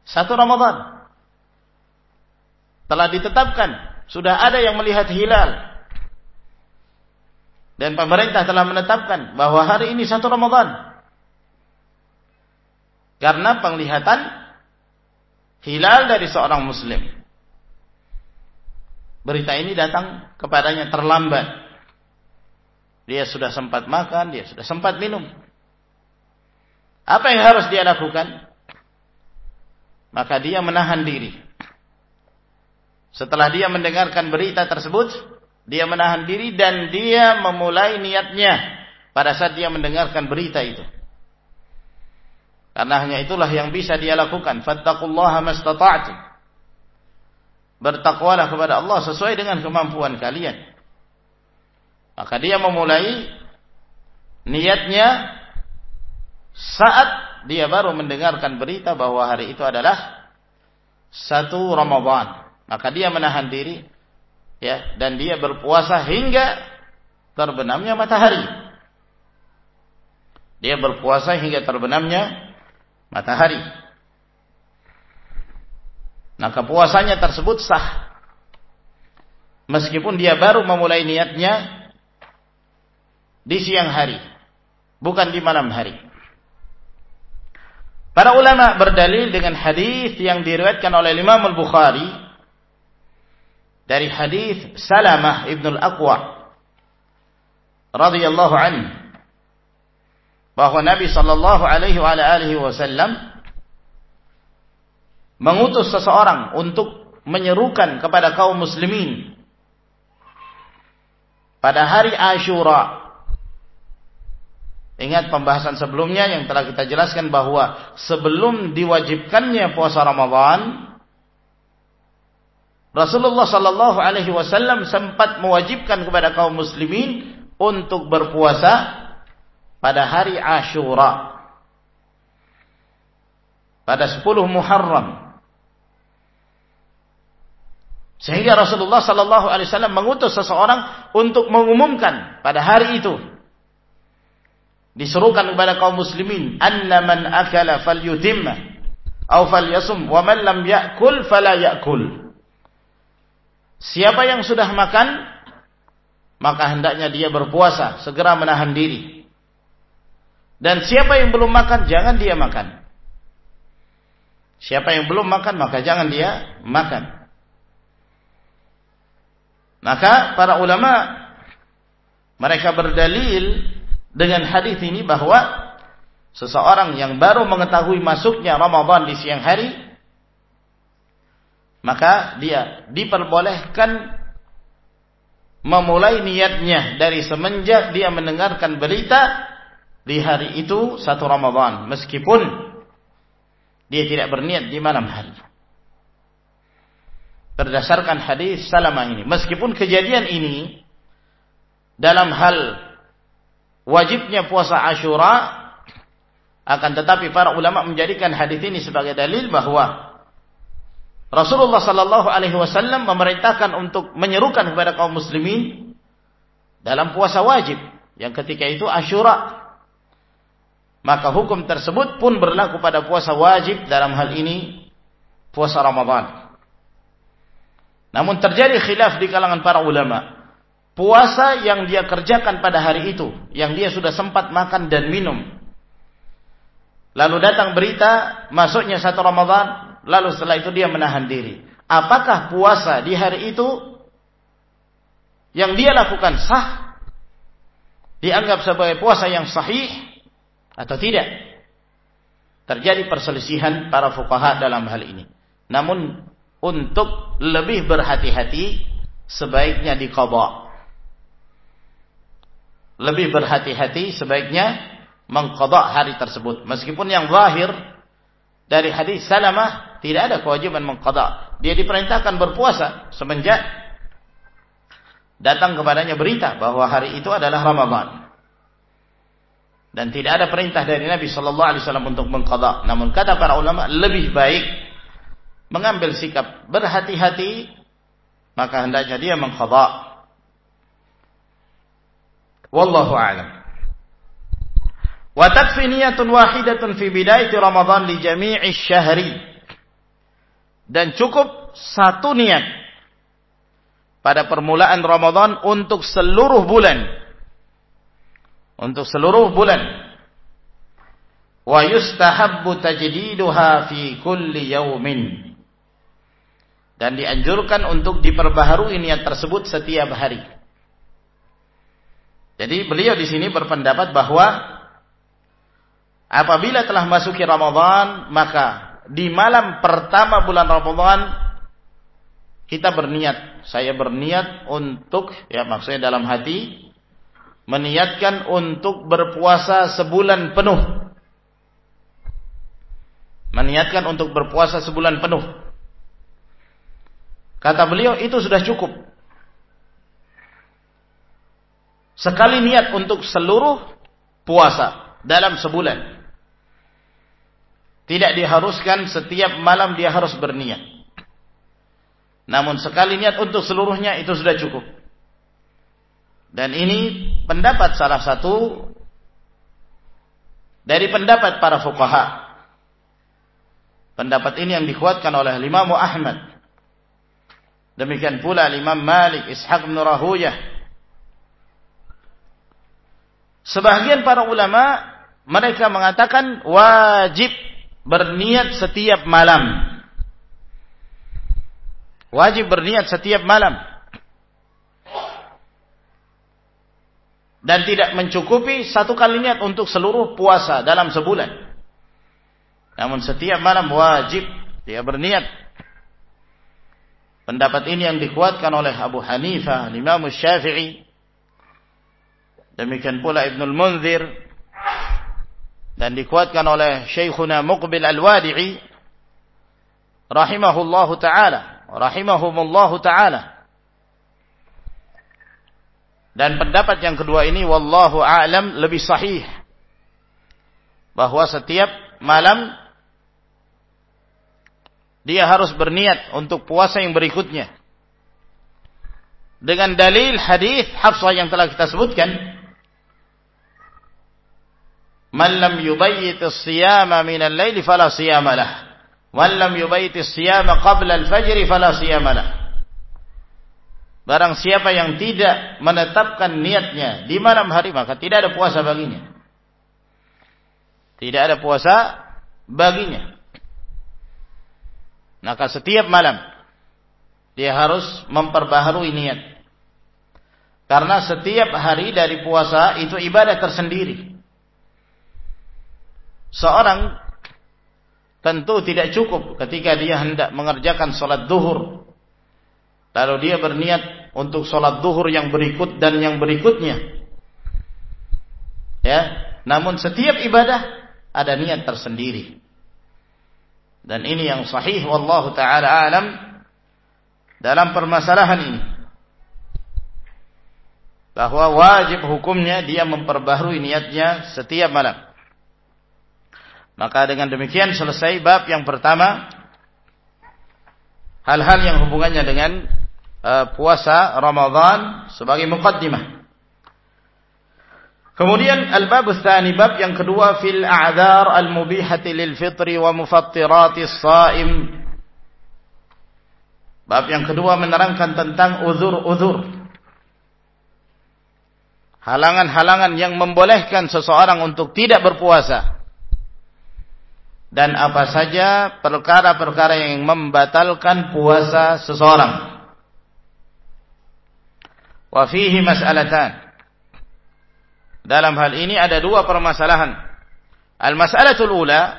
satu Ramadan. Telah ditetapkan, sudah ada yang melihat hilal. Dan pemerintah telah menetapkan bahwa hari ini satu Ramadan. Karena penglihatan hilal dari seorang muslim. Berita ini datang kepadanya terlambat dia sudah sempat makan, dia sudah sempat minum. Apa yang harus dia lakukan? Maka dia menahan diri. Setelah dia mendengarkan berita tersebut, dia menahan diri dan dia memulai niatnya pada saat dia mendengarkan berita itu. Karena hanya itulah yang bisa dia lakukan. Fattaqullaha mastata'tum. Bertakwalah kepada Allah sesuai dengan kemampuan kalian. Maka dia memulai niatnya saat dia baru mendengarkan berita bahwa hari itu adalah satu Ramadan. Maka dia menahan diri ya dan dia berpuasa hingga terbenamnya matahari. Dia berpuasa hingga terbenamnya matahari. Maka puasanya tersebut sah. Meskipun dia baru memulai niatnya di siang hari, bukan di malam hari. Para ulama berdalil dengan hadis yang diriwayatkan oleh Imam Al-Bukhari dari hadis Salamah Ibn Al-Aqwa radhiyallahu anhu bahwa Nabi sallallahu alaihi wasallam mengutus seseorang untuk menyerukan kepada kaum muslimin pada hari Ashura. Ingat pembahasan sebelumnya yang telah kita jelaskan bahwa sebelum diwajibkannya puasa Ramadan Rasulullah sallallahu alaihi wasallam sempat mewajibkan kepada kaum muslimin untuk berpuasa pada hari Ashura pada 10 Muharram. Sehingga Rasulullah sallallahu alaihi wasallam mengutus seseorang untuk mengumumkan pada hari itu. Diserukan kepada kaum muslimin anna man akala falyutimma atau falyasum wa man lam ya'kul fala ya'kul. Siapa yang sudah makan maka hendaknya dia berpuasa segera menahan diri dan siapa yang belum makan, jangan dia makan. Siapa yang belum makan, maka jangan dia makan. Maka para ulama mereka berdalil dengan hadis ini bahwa seseorang yang baru mengetahui masuknya Ramadan di siang hari maka dia diperbolehkan memulai niatnya dari semenjak dia mendengarkan berita di hari itu satu Ramadan meskipun dia tidak berniat di malam hari. Berdasarkan hadis Salamah ini, meskipun kejadian ini dalam hal wajibnya puasa Ashura akan tetapi para ulama menjadikan hadis ini sebagai dalil bahwa Rasulullah sallallahu alaihi wasallam memerintahkan untuk menyerukan kepada kaum muslimin dalam puasa wajib yang ketika itu Ashura maka hukum tersebut pun berlaku pada puasa wajib dalam hal ini puasa Ramadan. Namun terjadi khilaf di kalangan para ulama. Puasa yang dia kerjakan pada hari itu, yang dia sudah sempat makan dan minum. Lalu datang berita masuknya satu Ramadan, lalu setelah itu dia menahan diri. Apakah puasa di hari itu yang dia lakukan sah? Dianggap sebagai puasa yang sahih atau tidak. Terjadi perselisihan para fuqaha dalam hal ini. Namun untuk lebih berhati-hati sebaiknya diqadha. Lebih berhati-hati sebaiknya mengqadha hari tersebut. Meskipun yang zahir dari hadis Salamah tidak ada kewajiban mengqadha. Dia diperintahkan berpuasa semenjak datang kepadanya berita bahwa hari itu adalah Ramadan dan tidak ada perintah dari Nabi Shallallahu Alaihi Wasallam untuk mengqada. Namun kata para ulama lebih baik mengambil sikap berhati-hati maka hendaknya dia mengqada. Wallahu a'lam. Wa takfi wahidatun fi bidayati Ramadan li jami'i syahri. Dan cukup satu niat pada permulaan Ramadan untuk seluruh bulan untuk seluruh bulan. Wa yustahabbu tajdiduha fi kulli yaumin. Dan dianjurkan untuk diperbaharui niat tersebut setiap hari. Jadi beliau di sini berpendapat bahwa apabila telah masuki Ramadan, maka di malam pertama bulan Ramadan kita berniat, saya berniat untuk ya maksudnya dalam hati meniatkan untuk berpuasa sebulan penuh. Meniatkan untuk berpuasa sebulan penuh. Kata beliau itu sudah cukup. Sekali niat untuk seluruh puasa dalam sebulan. Tidak diharuskan setiap malam dia harus berniat. Namun sekali niat untuk seluruhnya itu sudah cukup. Dan ini pendapat salah satu dari pendapat para fuqaha. Pendapat ini yang dikuatkan oleh Imam Ahmad. Demikian pula Imam Malik, Ishaq bin Rahuyah. Sebagian para ulama mereka mengatakan wajib berniat setiap malam. Wajib berniat setiap malam. Dan tidak mencukupi satu kali niat untuk seluruh puasa dalam sebulan. Namun setiap malam wajib dia berniat. Pendapat ini yang dikuatkan oleh Abu Hanifah, Imam Syafi'i, demikian pula Ibnul Munzir, dan dikuatkan oleh Syekhuna Muqbil Al-Wadi'i, rahimahullahu ta'ala, rahimahumullahu ta'ala. Dan pendapat yang kedua ini wallahu a'lam lebih sahih. Bahwa setiap malam dia harus berniat untuk puasa yang berikutnya. Dengan dalil hadis Hafsah yang telah kita sebutkan, "Man lam yubayyit as-siyama min al-lail fala siyama lah." "Man lam yubayyit as-siyama qabla al-fajr fala siyama lah." Barang siapa yang tidak menetapkan niatnya di malam hari maka tidak ada puasa baginya. Tidak ada puasa baginya. Maka setiap malam dia harus memperbaharui niat. Karena setiap hari dari puasa itu ibadah tersendiri. Seorang tentu tidak cukup ketika dia hendak mengerjakan sholat duhur. Lalu dia berniat untuk sholat duhur yang berikut dan yang berikutnya. Ya, namun setiap ibadah ada niat tersendiri. Dan ini yang sahih wallahu taala alam dalam permasalahan ini. Bahwa wajib hukumnya dia memperbaharui niatnya setiap malam. Maka dengan demikian selesai bab yang pertama hal-hal yang hubungannya dengan uh, puasa Ramadan sebagai mukaddimah. Kemudian al-bab tsani bab yang kedua fil a'dzar al-mubihati lil fitri wa mufattirati shaim. Bab yang kedua menerangkan tentang uzur-uzur. Halangan-halangan yang membolehkan seseorang untuk tidak berpuasa. Dan apa saja perkara-perkara yang membatalkan puasa seseorang. Wa fihi mas'alatan. Dalam hal ini ada dua permasalahan. Al-mas'alatul ula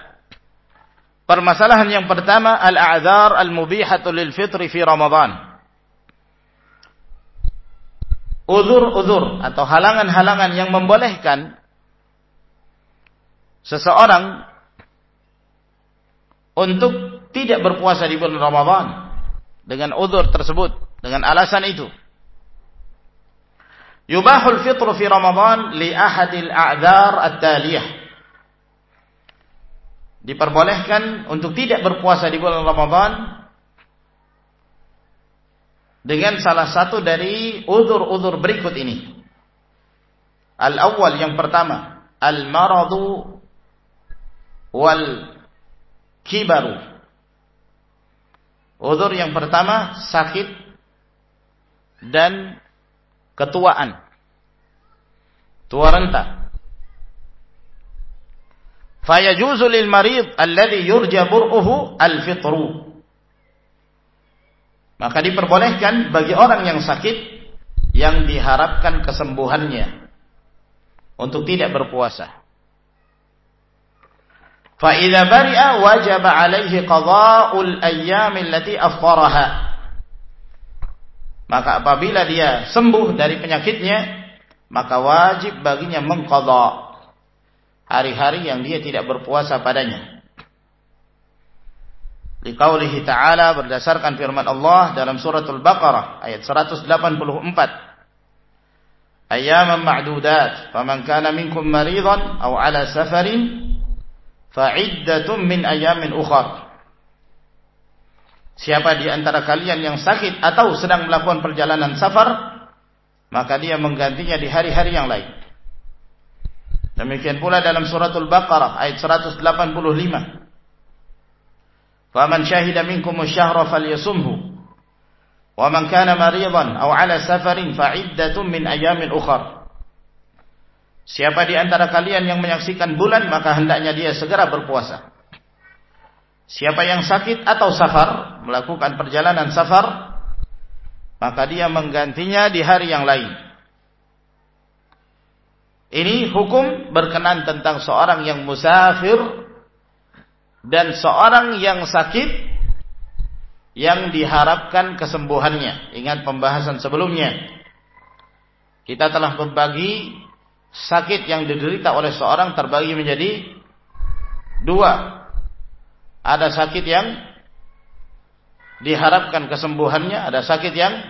permasalahan yang pertama al-a'dzar al-mubihatu lil fitri fi Ramadan. Uzur-uzur atau halangan-halangan yang membolehkan seseorang untuk tidak berpuasa di bulan Ramadan dengan uzur tersebut, dengan alasan itu. Yubahul fitru fi Ramadan li ahadil a'dzar at-taliyah. Diperbolehkan untuk tidak berpuasa di bulan Ramadan dengan salah satu dari uzur-uzur berikut ini. Al-awwal yang pertama, al-maradu wal kibaru. Uzur yang pertama sakit dan ketuaan. Tua renta. Fayajuzu lil marid alladhi yurja bur'uhu al-fitru. Maka diperbolehkan bagi orang yang sakit yang diharapkan kesembuhannya untuk tidak berpuasa. Fa bari'a wajib alaihi qada'ul ayyam allati afṭaraha. Maka apabila dia sembuh dari penyakitnya, maka wajib baginya mengqadha hari-hari yang dia tidak berpuasa padanya. Liqaulihi ta'ala berdasarkan firman Allah dalam suratul Baqarah ayat 184. Ayyaman ma'dudat, faman kana minkum maridan aw ala safarin fa'iddatun min ayyamin ukhra. Siapa di antara kalian yang sakit atau sedang melakukan perjalanan safar, maka dia menggantinya di hari-hari yang lain. Demikian pula dalam suratul Baqarah ayat 185. Faman syahida minkum asy-syahra falyasumhu. Wa man kana maridan aw ala safarin fa iddatun min ayamin ukhra. Siapa di antara kalian yang menyaksikan bulan maka hendaknya dia segera berpuasa. Siapa yang sakit atau safar melakukan perjalanan safar maka dia menggantinya di hari yang lain. Ini hukum berkenan tentang seorang yang musafir dan seorang yang sakit yang diharapkan kesembuhannya. Ingat pembahasan sebelumnya. Kita telah membagi sakit yang diderita oleh seorang terbagi menjadi dua. Ada sakit yang diharapkan kesembuhannya, ada sakit yang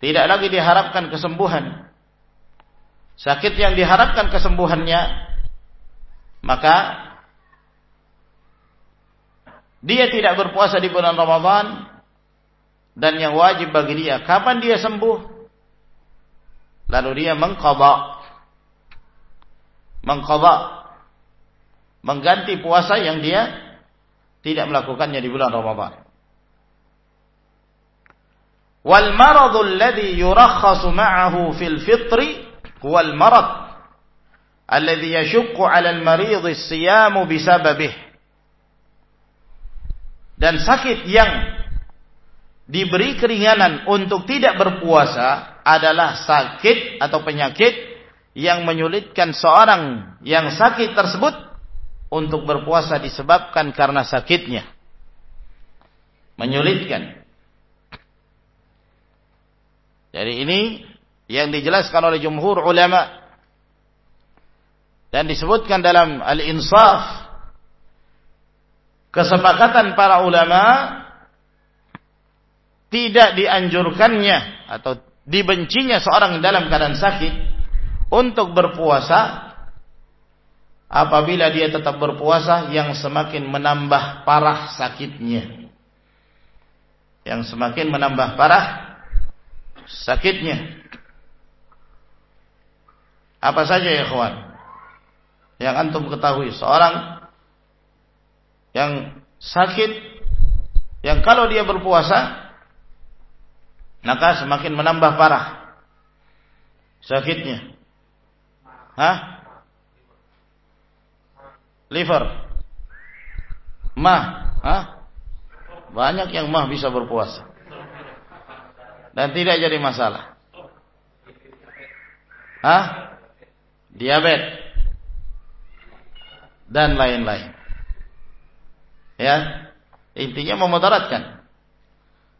tidak lagi diharapkan kesembuhan. Sakit yang diharapkan kesembuhannya, maka dia tidak berpuasa di bulan Ramadan dan yang wajib bagi dia kapan dia sembuh? Lalu dia mengqadha mengqadha mengganti puasa yang dia tidak melakukannya di bulan Ramadan. Wal maradu alladhi yurakhasu ma'ahu fil fitri huwa al marad alladhi yashukku 'ala al marid as-siyamu bisababih. Dan sakit yang diberi keringanan untuk tidak berpuasa adalah sakit atau penyakit yang menyulitkan seorang yang sakit tersebut untuk berpuasa disebabkan karena sakitnya. Menyulitkan. Jadi ini yang dijelaskan oleh jumhur ulama dan disebutkan dalam Al-Insaf kesepakatan para ulama tidak dianjurkannya atau dibencinya seorang dalam keadaan sakit untuk berpuasa apabila dia tetap berpuasa yang semakin menambah parah sakitnya. Yang semakin menambah parah sakitnya. Apa saja ya kawan? Yang antum ketahui seorang yang sakit yang kalau dia berpuasa maka semakin menambah parah sakitnya. Hah? Liver, mah, Hah? banyak yang mah bisa berpuasa dan tidak jadi masalah. Hah? Diabetes dan lain-lain. Ya, intinya memudaratkan.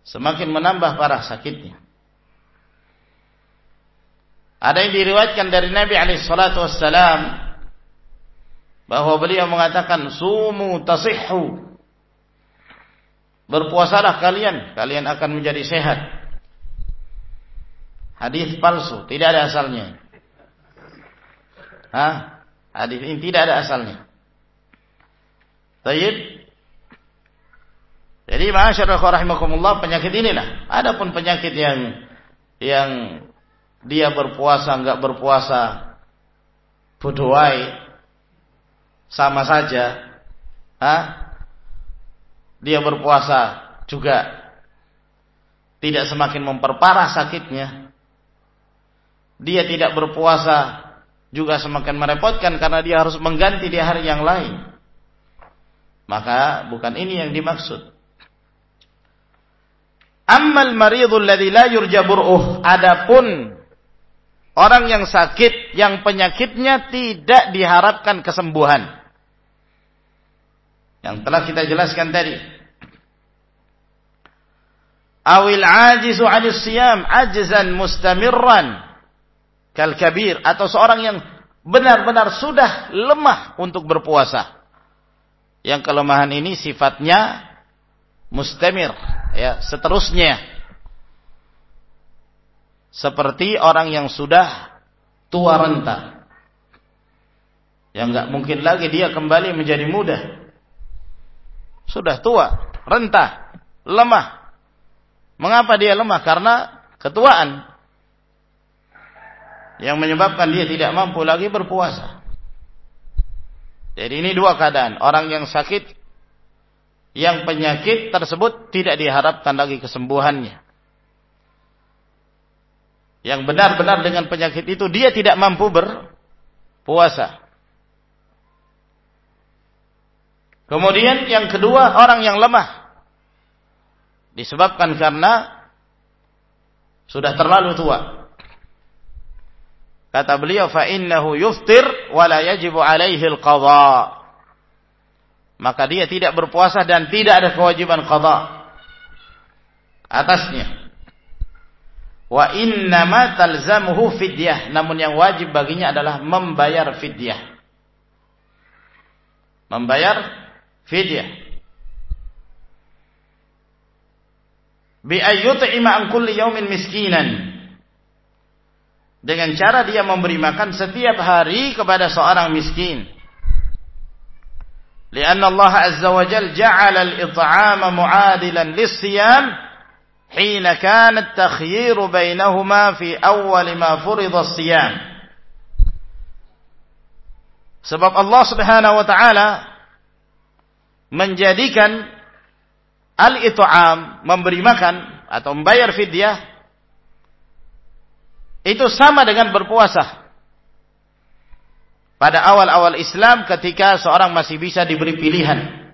Semakin menambah parah sakitnya. Ada yang diriwayatkan dari Nabi alaihi salatu wassalam bahwa beliau mengatakan sumu tasihhu berpuasalah kalian kalian akan menjadi sehat. Hadis palsu tidak ada asalnya. Hah? hadis ini tidak ada asalnya. Tayyib? Jadi masyarakat rahimakumullah penyakit inilah. Adapun penyakit yang yang dia berpuasa enggak berpuasa buduai sama saja. Hah? Dia berpuasa juga tidak semakin memperparah sakitnya. Dia tidak berpuasa juga semakin merepotkan karena dia harus mengganti di hari yang lain. Maka bukan ini yang dimaksud. Ammal maridul ladzi la yurja bur'uh. Adapun orang yang sakit yang penyakitnya tidak diharapkan kesembuhan yang telah kita jelaskan tadi. Awil ajizu 'anis siyam ajzan mustamirran kal kabir atau seorang yang benar-benar sudah lemah untuk berpuasa. Yang kelemahan ini sifatnya mustamir, ya, seterusnya. Seperti orang yang sudah tua renta. Yang nggak mungkin lagi dia kembali menjadi muda sudah tua, rentah, lemah. Mengapa dia lemah? Karena ketuaan. yang menyebabkan dia tidak mampu lagi berpuasa. Jadi ini dua keadaan. Orang yang sakit, yang penyakit tersebut tidak diharapkan lagi kesembuhannya. Yang benar-benar dengan penyakit itu dia tidak mampu berpuasa. Kemudian yang kedua orang yang lemah. Disebabkan karena sudah terlalu tua. Kata beliau fa innahu yuftir wa la yajibu alaihi al-qadha. Maka dia tidak berpuasa dan tidak ada kewajiban qadha atasnya. Wa innama talzamuhu fidyah, namun yang wajib baginya adalah membayar fidyah. Membayar fidyah bi ayyut'ima an kulli yaumin miskinan dengan cara dia memberi makan setiap hari kepada seorang miskin لأن الله عز وجل جعل الإطعام معادلا للصيام حين كان التخيير بينهما في أول ما فرض الصيام sebab Allah Subhanahu wa taala menjadikan al-it'am, memberi makan atau membayar fidyah itu sama dengan berpuasa. Pada awal-awal Islam ketika seorang masih bisa diberi pilihan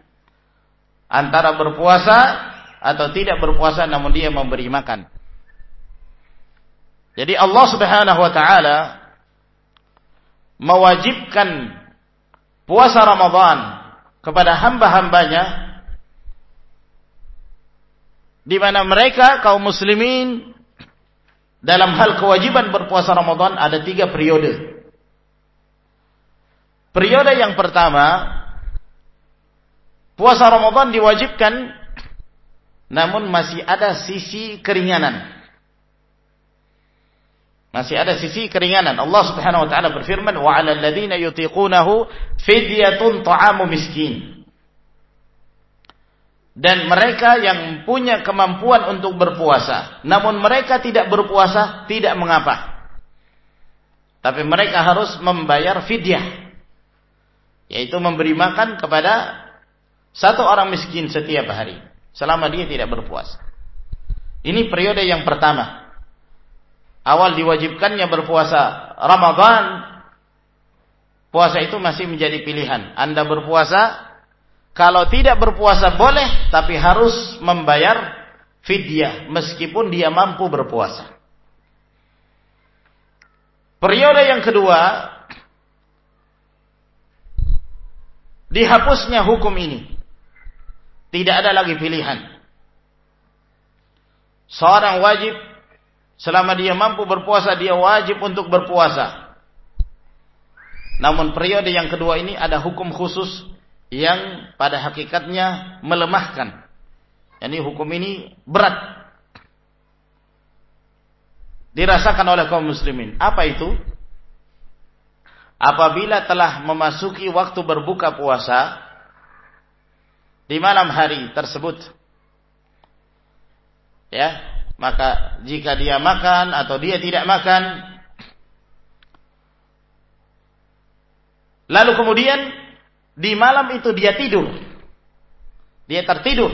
antara berpuasa atau tidak berpuasa namun dia memberi makan. Jadi Allah Subhanahu wa taala mewajibkan puasa Ramadan kepada hamba-hambanya di mana mereka kaum muslimin dalam hal kewajiban berpuasa Ramadan ada tiga periode. Periode yang pertama, puasa Ramadan diwajibkan, namun masih ada sisi keringanan. Masih ada sisi keringanan. Allah Subhanahu wa taala berfirman, "Wa 'alal ladzina yutiqunahu fidyatun ta'amu miskin." Dan mereka yang punya kemampuan untuk berpuasa, namun mereka tidak berpuasa, tidak mengapa. Tapi mereka harus membayar fidyah. Yaitu memberi makan kepada satu orang miskin setiap hari selama dia tidak berpuasa. Ini periode yang pertama awal diwajibkannya berpuasa Ramadan, puasa itu masih menjadi pilihan. Anda berpuasa, kalau tidak berpuasa boleh, tapi harus membayar fidyah meskipun dia mampu berpuasa. Periode yang kedua, dihapusnya hukum ini. Tidak ada lagi pilihan. Seorang wajib Selama dia mampu berpuasa, dia wajib untuk berpuasa. Namun periode yang kedua ini ada hukum khusus yang pada hakikatnya melemahkan. Ini hukum ini berat. Dirasakan oleh kaum muslimin. Apa itu? Apabila telah memasuki waktu berbuka puasa di malam hari tersebut. Ya, maka jika dia makan atau dia tidak makan lalu kemudian di malam itu dia tidur. Dia tertidur.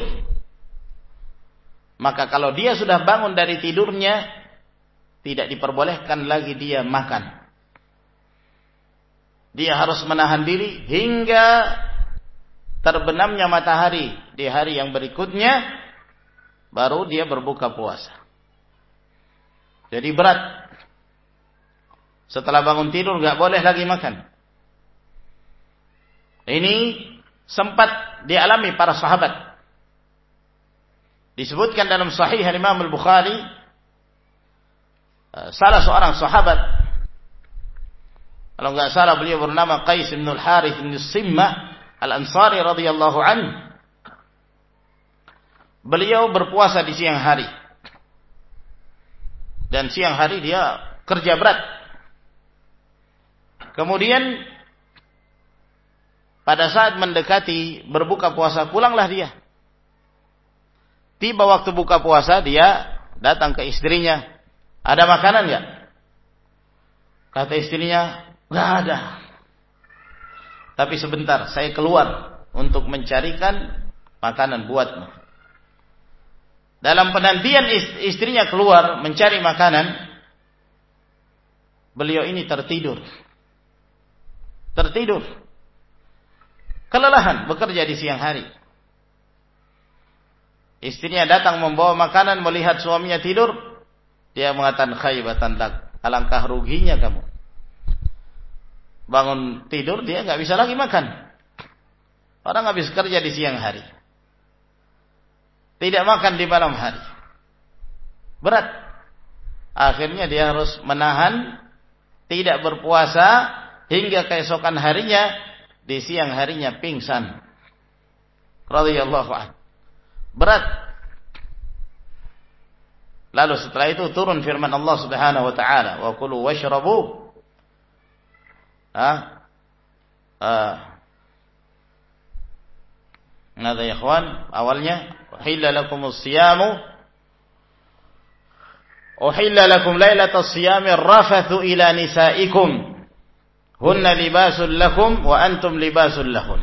Maka kalau dia sudah bangun dari tidurnya tidak diperbolehkan lagi dia makan. Dia harus menahan diri hingga terbenamnya matahari di hari yang berikutnya baru dia berbuka puasa. Jadi berat. Setelah bangun tidur nggak boleh lagi makan. Ini sempat dialami para sahabat. Disebutkan dalam Sahih Imam Al Bukhari eh, salah seorang sahabat kalau nggak salah beliau bernama Qais bin Al Harith bin Simmah Al Ansari radhiyallahu anhu beliau berpuasa di siang hari. Dan siang hari dia kerja berat. Kemudian pada saat mendekati berbuka puasa pulanglah dia. Tiba waktu buka puasa dia datang ke istrinya. Ada makanan enggak? Kata istrinya, nggak ada. Tapi sebentar, saya keluar untuk mencarikan makanan buatmu. Dalam penantian istrinya keluar mencari makanan, beliau ini tertidur. Tertidur. Kelelahan bekerja di siang hari. Istrinya datang membawa makanan melihat suaminya tidur, dia mengatakan khaybatan lak. Alangkah ruginya kamu. Bangun tidur dia nggak bisa lagi makan. Orang habis kerja di siang hari. Tidak makan di malam hari. Berat. Akhirnya dia harus menahan tidak berpuasa hingga keesokan harinya di siang harinya pingsan. Radhiyallahu anhu. Berat Lalu setelah itu turun firman Allah Subhanahu wa taala, "Wa kulu washrabu." Ah. Ah. Nada ya ikhwan, awalnya uhilla lakumus siyamu Uhilla lakum lailatas siyami rafathu ila nisaikum hunna libasul lakum wa antum libasul lahun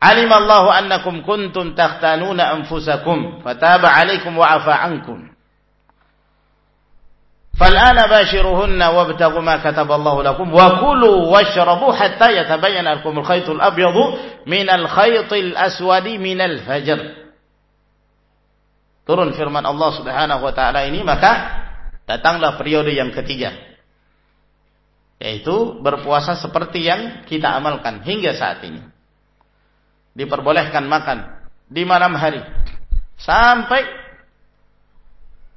Alim Allah annakum kuntum takhtanuna anfusakum fataba alaikum wa afa ankum. فالآن باشروهن وابتغوا ما كتب الله لكم وكلوا واشربوا حتى يتبين لكم الخيط الأبيض من الخيط الأسود من الفجر turun firman Allah Subhanahu wa taala ini maka datanglah periode yang ketiga yaitu berpuasa seperti yang kita amalkan hingga saat ini diperbolehkan makan di malam hari sampai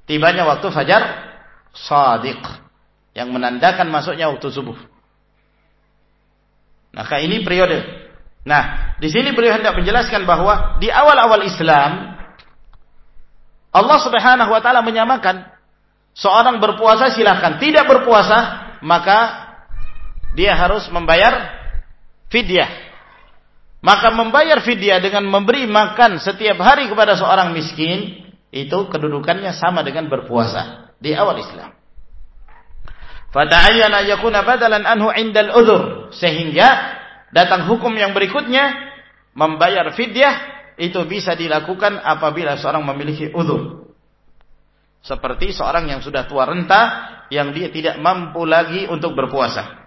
tibanya waktu fajar sadiq yang menandakan masuknya waktu subuh. Maka ini periode. Nah, di sini beliau hendak menjelaskan bahwa di awal-awal Islam Allah Subhanahu wa taala menyamakan seorang berpuasa silahkan, tidak berpuasa maka dia harus membayar fidyah maka membayar fidyah dengan memberi makan setiap hari kepada seorang miskin itu kedudukannya sama dengan berpuasa di awal Islam. Fata'ayyana yakuna badalan anhu indal udhur. Sehingga datang hukum yang berikutnya membayar fidyah itu bisa dilakukan apabila seorang memiliki udhur. Seperti seorang yang sudah tua renta yang dia tidak mampu lagi untuk berpuasa.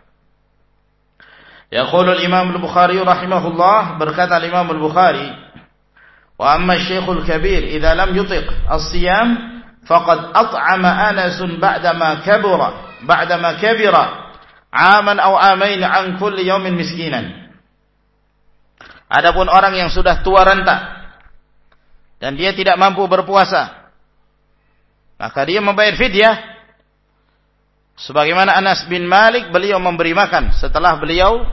Yaqulul Imam Al-Bukhari rahimahullah berkata Imam Al-Bukhari wa amma Syekhul Kabir idza lam yutiq as-siyam faqad at'ama Anasun ba'dama kabura ba'dama kabira aman aw amain an kulli yaumin miskinan. Adapun orang yang sudah tua renta dan dia tidak mampu berpuasa maka dia membayar fidyah. Sebagaimana Anas bin Malik beliau memberi makan setelah beliau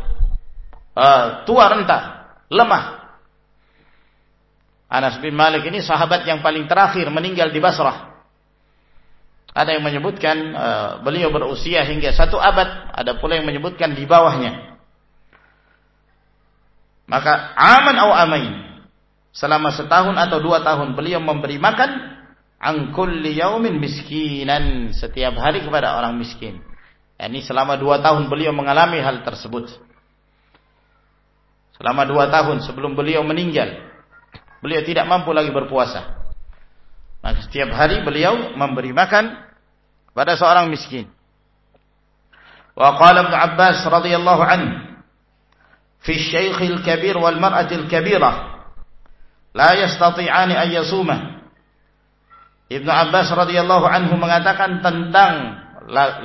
uh, tua renta lemah. Anas bin Malik ini sahabat yang paling terakhir meninggal di Basrah. Ada yang menyebutkan uh, beliau berusia hingga satu abad, ada pula yang menyebutkan di bawahnya. Maka aman atau amain, selama setahun atau dua tahun beliau memberi makan angkul yaumin miskinan setiap hari kepada orang miskin. Ini selama dua tahun beliau mengalami hal tersebut selama dua tahun sebelum beliau meninggal. Beliau tidak mampu lagi berpuasa. Maka setiap hari beliau memberi makan pada seorang miskin. Wa qala Ibnu Abbas radhiyallahu anhu fi asy-syaikh al-kabir wal mar'ati al-kabirah la yastati'an an yasuma. Ibnu Abbas radhiyallahu anhu mengatakan tentang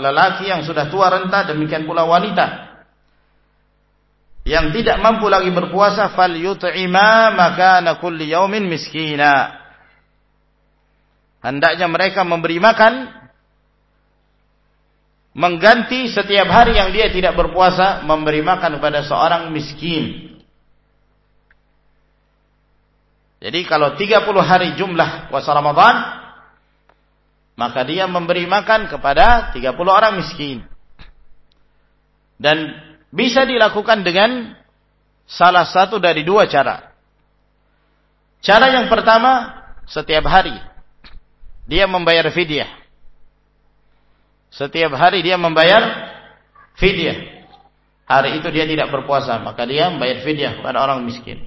lelaki yang sudah tua renta demikian pula wanita yang tidak mampu lagi berpuasa fal yut'ima makana kulli yaumin miskina Hendaknya mereka memberi makan mengganti setiap hari yang dia tidak berpuasa memberi makan kepada seorang miskin. Jadi kalau 30 hari jumlah puasa Ramadan maka dia memberi makan kepada 30 orang miskin. Dan bisa dilakukan dengan salah satu dari dua cara. Cara yang pertama, setiap hari dia membayar fidyah. Setiap hari dia membayar fidyah. Hari itu dia tidak berpuasa, maka dia membayar fidyah kepada orang miskin.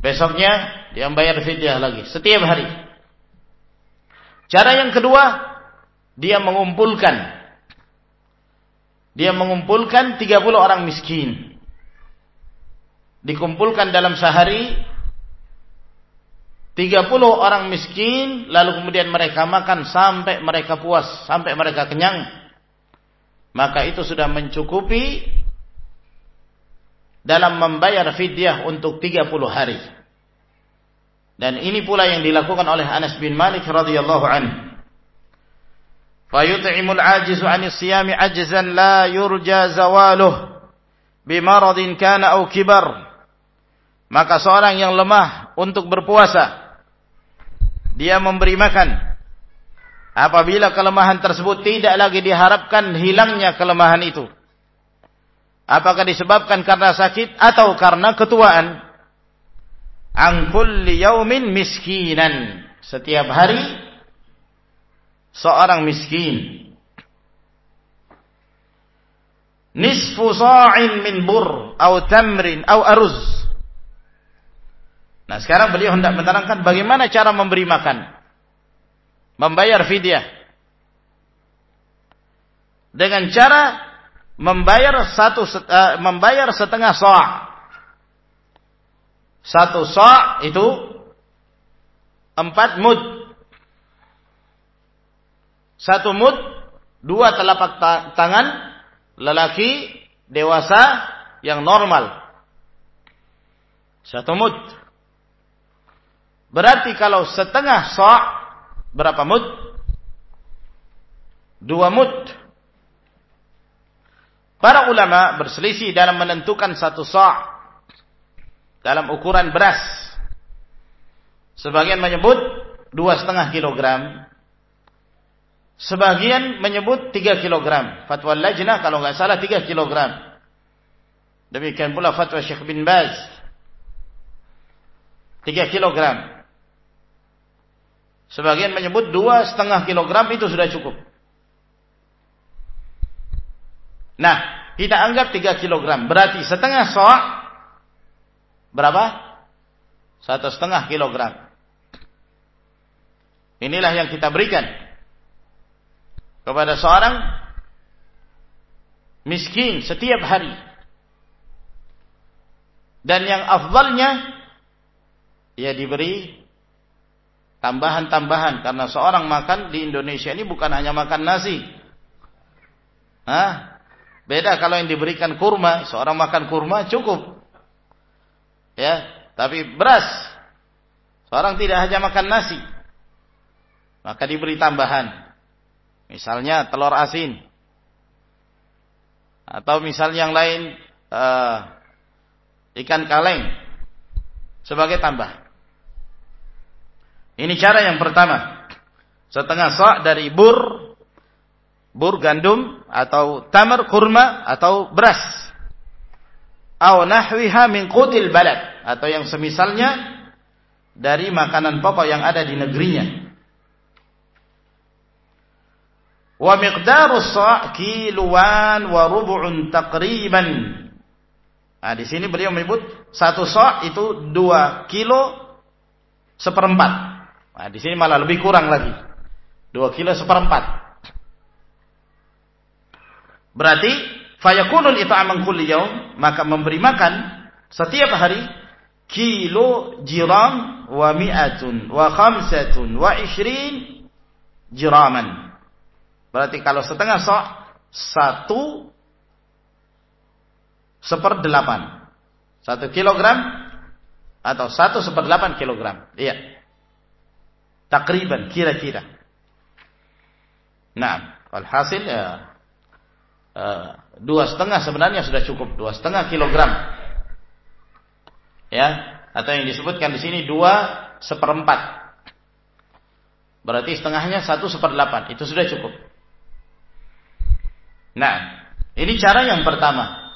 Besoknya dia membayar fidyah lagi setiap hari. Cara yang kedua, dia mengumpulkan dia mengumpulkan 30 orang miskin. Dikumpulkan dalam sehari 30 orang miskin lalu kemudian mereka makan sampai mereka puas, sampai mereka kenyang. Maka itu sudah mencukupi dalam membayar fidyah untuk 30 hari. Dan ini pula yang dilakukan oleh Anas bin Malik radhiyallahu anhu. Fayut'imul ajizu 'anis siyami ajzan la yurja zawaluh bimaradin kana au kibar. Maka seorang yang lemah untuk berpuasa dia memberi makan. Apabila kelemahan tersebut tidak lagi diharapkan hilangnya kelemahan itu. Apakah disebabkan karena sakit atau karena ketuaan? Angkul yaumin miskinan. Setiap hari seorang miskin. Nisfu sa'in min bur atau tamrin atau aruz Nah sekarang beliau hendak menerangkan bagaimana cara memberi makan. Membayar fidyah. Dengan cara membayar satu uh, membayar setengah sa'. Satu sa' itu empat mud. Satu mud, dua telapak ta tangan lelaki dewasa yang normal. Satu mud. Berarti kalau setengah sa' berapa mud? Dua mud. Para ulama berselisih dalam menentukan satu sa' dalam ukuran beras. Sebagian menyebut dua setengah kilogram. Sebagian menyebut tiga kilogram. Fatwa lajnah kalau nggak salah tiga kilogram. Demikian pula fatwa Syekh bin Baz. Tiga kilogram. Sebagian menyebut dua setengah kilogram itu sudah cukup. Nah, kita anggap tiga kilogram. Berarti setengah sok berapa? Satu setengah kilogram. Inilah yang kita berikan kepada seorang miskin setiap hari. Dan yang afdalnya ia diberi tambahan-tambahan karena seorang makan di Indonesia ini bukan hanya makan nasi. Hah? Beda kalau yang diberikan kurma, seorang makan kurma cukup. Ya, tapi beras. Seorang tidak hanya makan nasi. Maka diberi tambahan. Misalnya telur asin. Atau misalnya yang lain uh, ikan kaleng sebagai tambah. Ini cara yang pertama. Setengah sa' dari bur, bur gandum atau tamar kurma atau beras. Atau nahwiha min qutil balad atau yang semisalnya dari makanan pokok yang ada di negerinya. Wa miqdaru sa' kiluan wa rubu'un taqriban. Nah, di sini beliau menyebut satu sa' itu dua kilo seperempat. Nah, di sini malah lebih kurang lagi. Dua kilo seperempat. Berarti fayakunul itu kulli yaum, maka memberi makan setiap hari kilo jiram wa mi'atun wa khamsatun wa ishrin jiraman. Berarti kalau setengah sok satu seperdelapan. Satu kilogram atau satu seperdelapan kilogram. Iya. Takriban, kira-kira. Nah, alhasil ya, dua setengah sebenarnya sudah cukup, dua setengah kilogram. Ya, atau yang disebutkan di sini dua seperempat. Berarti setengahnya satu seperdelapan, itu sudah cukup. Nah, ini cara yang pertama.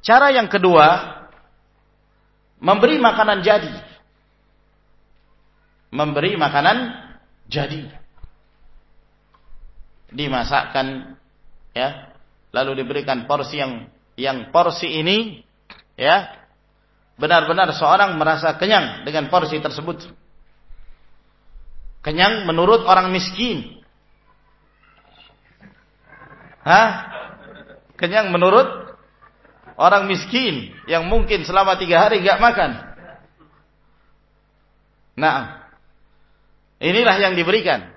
Cara yang kedua, memberi makanan jadi memberi makanan jadi. dimasakkan ya lalu diberikan porsi yang yang porsi ini ya benar-benar seorang merasa kenyang dengan porsi tersebut kenyang menurut orang miskin Hah? Kenyang menurut orang miskin yang mungkin selama tiga hari gak makan. Nah, inilah yang diberikan.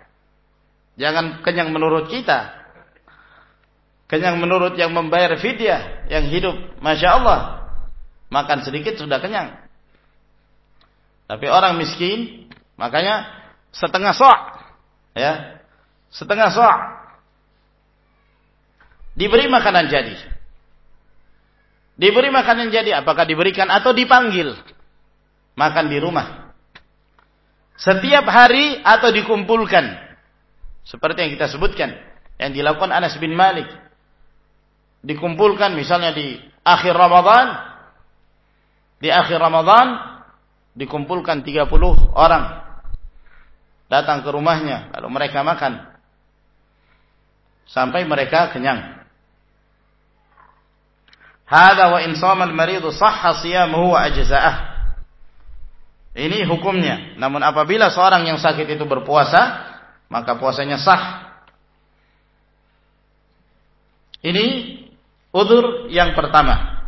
Jangan kenyang menurut kita. Kenyang menurut yang membayar fidyah, yang hidup, masya Allah, makan sedikit sudah kenyang. Tapi orang miskin, makanya setengah sok, ya, setengah sok Diberi makanan jadi. Diberi makanan jadi, apakah diberikan atau dipanggil? Makan di rumah. Setiap hari atau dikumpulkan. Seperti yang kita sebutkan. Yang dilakukan Anas bin Malik. Dikumpulkan misalnya di akhir Ramadan. Di akhir Ramadan. Dikumpulkan 30 orang. Datang ke rumahnya. Lalu mereka makan. Sampai mereka kenyang. Hada wa in shama al-maridu sahha siyamuhu wa. Ini hukumnya. Namun apabila seorang yang sakit itu berpuasa, maka puasanya sah. Ini udur yang pertama.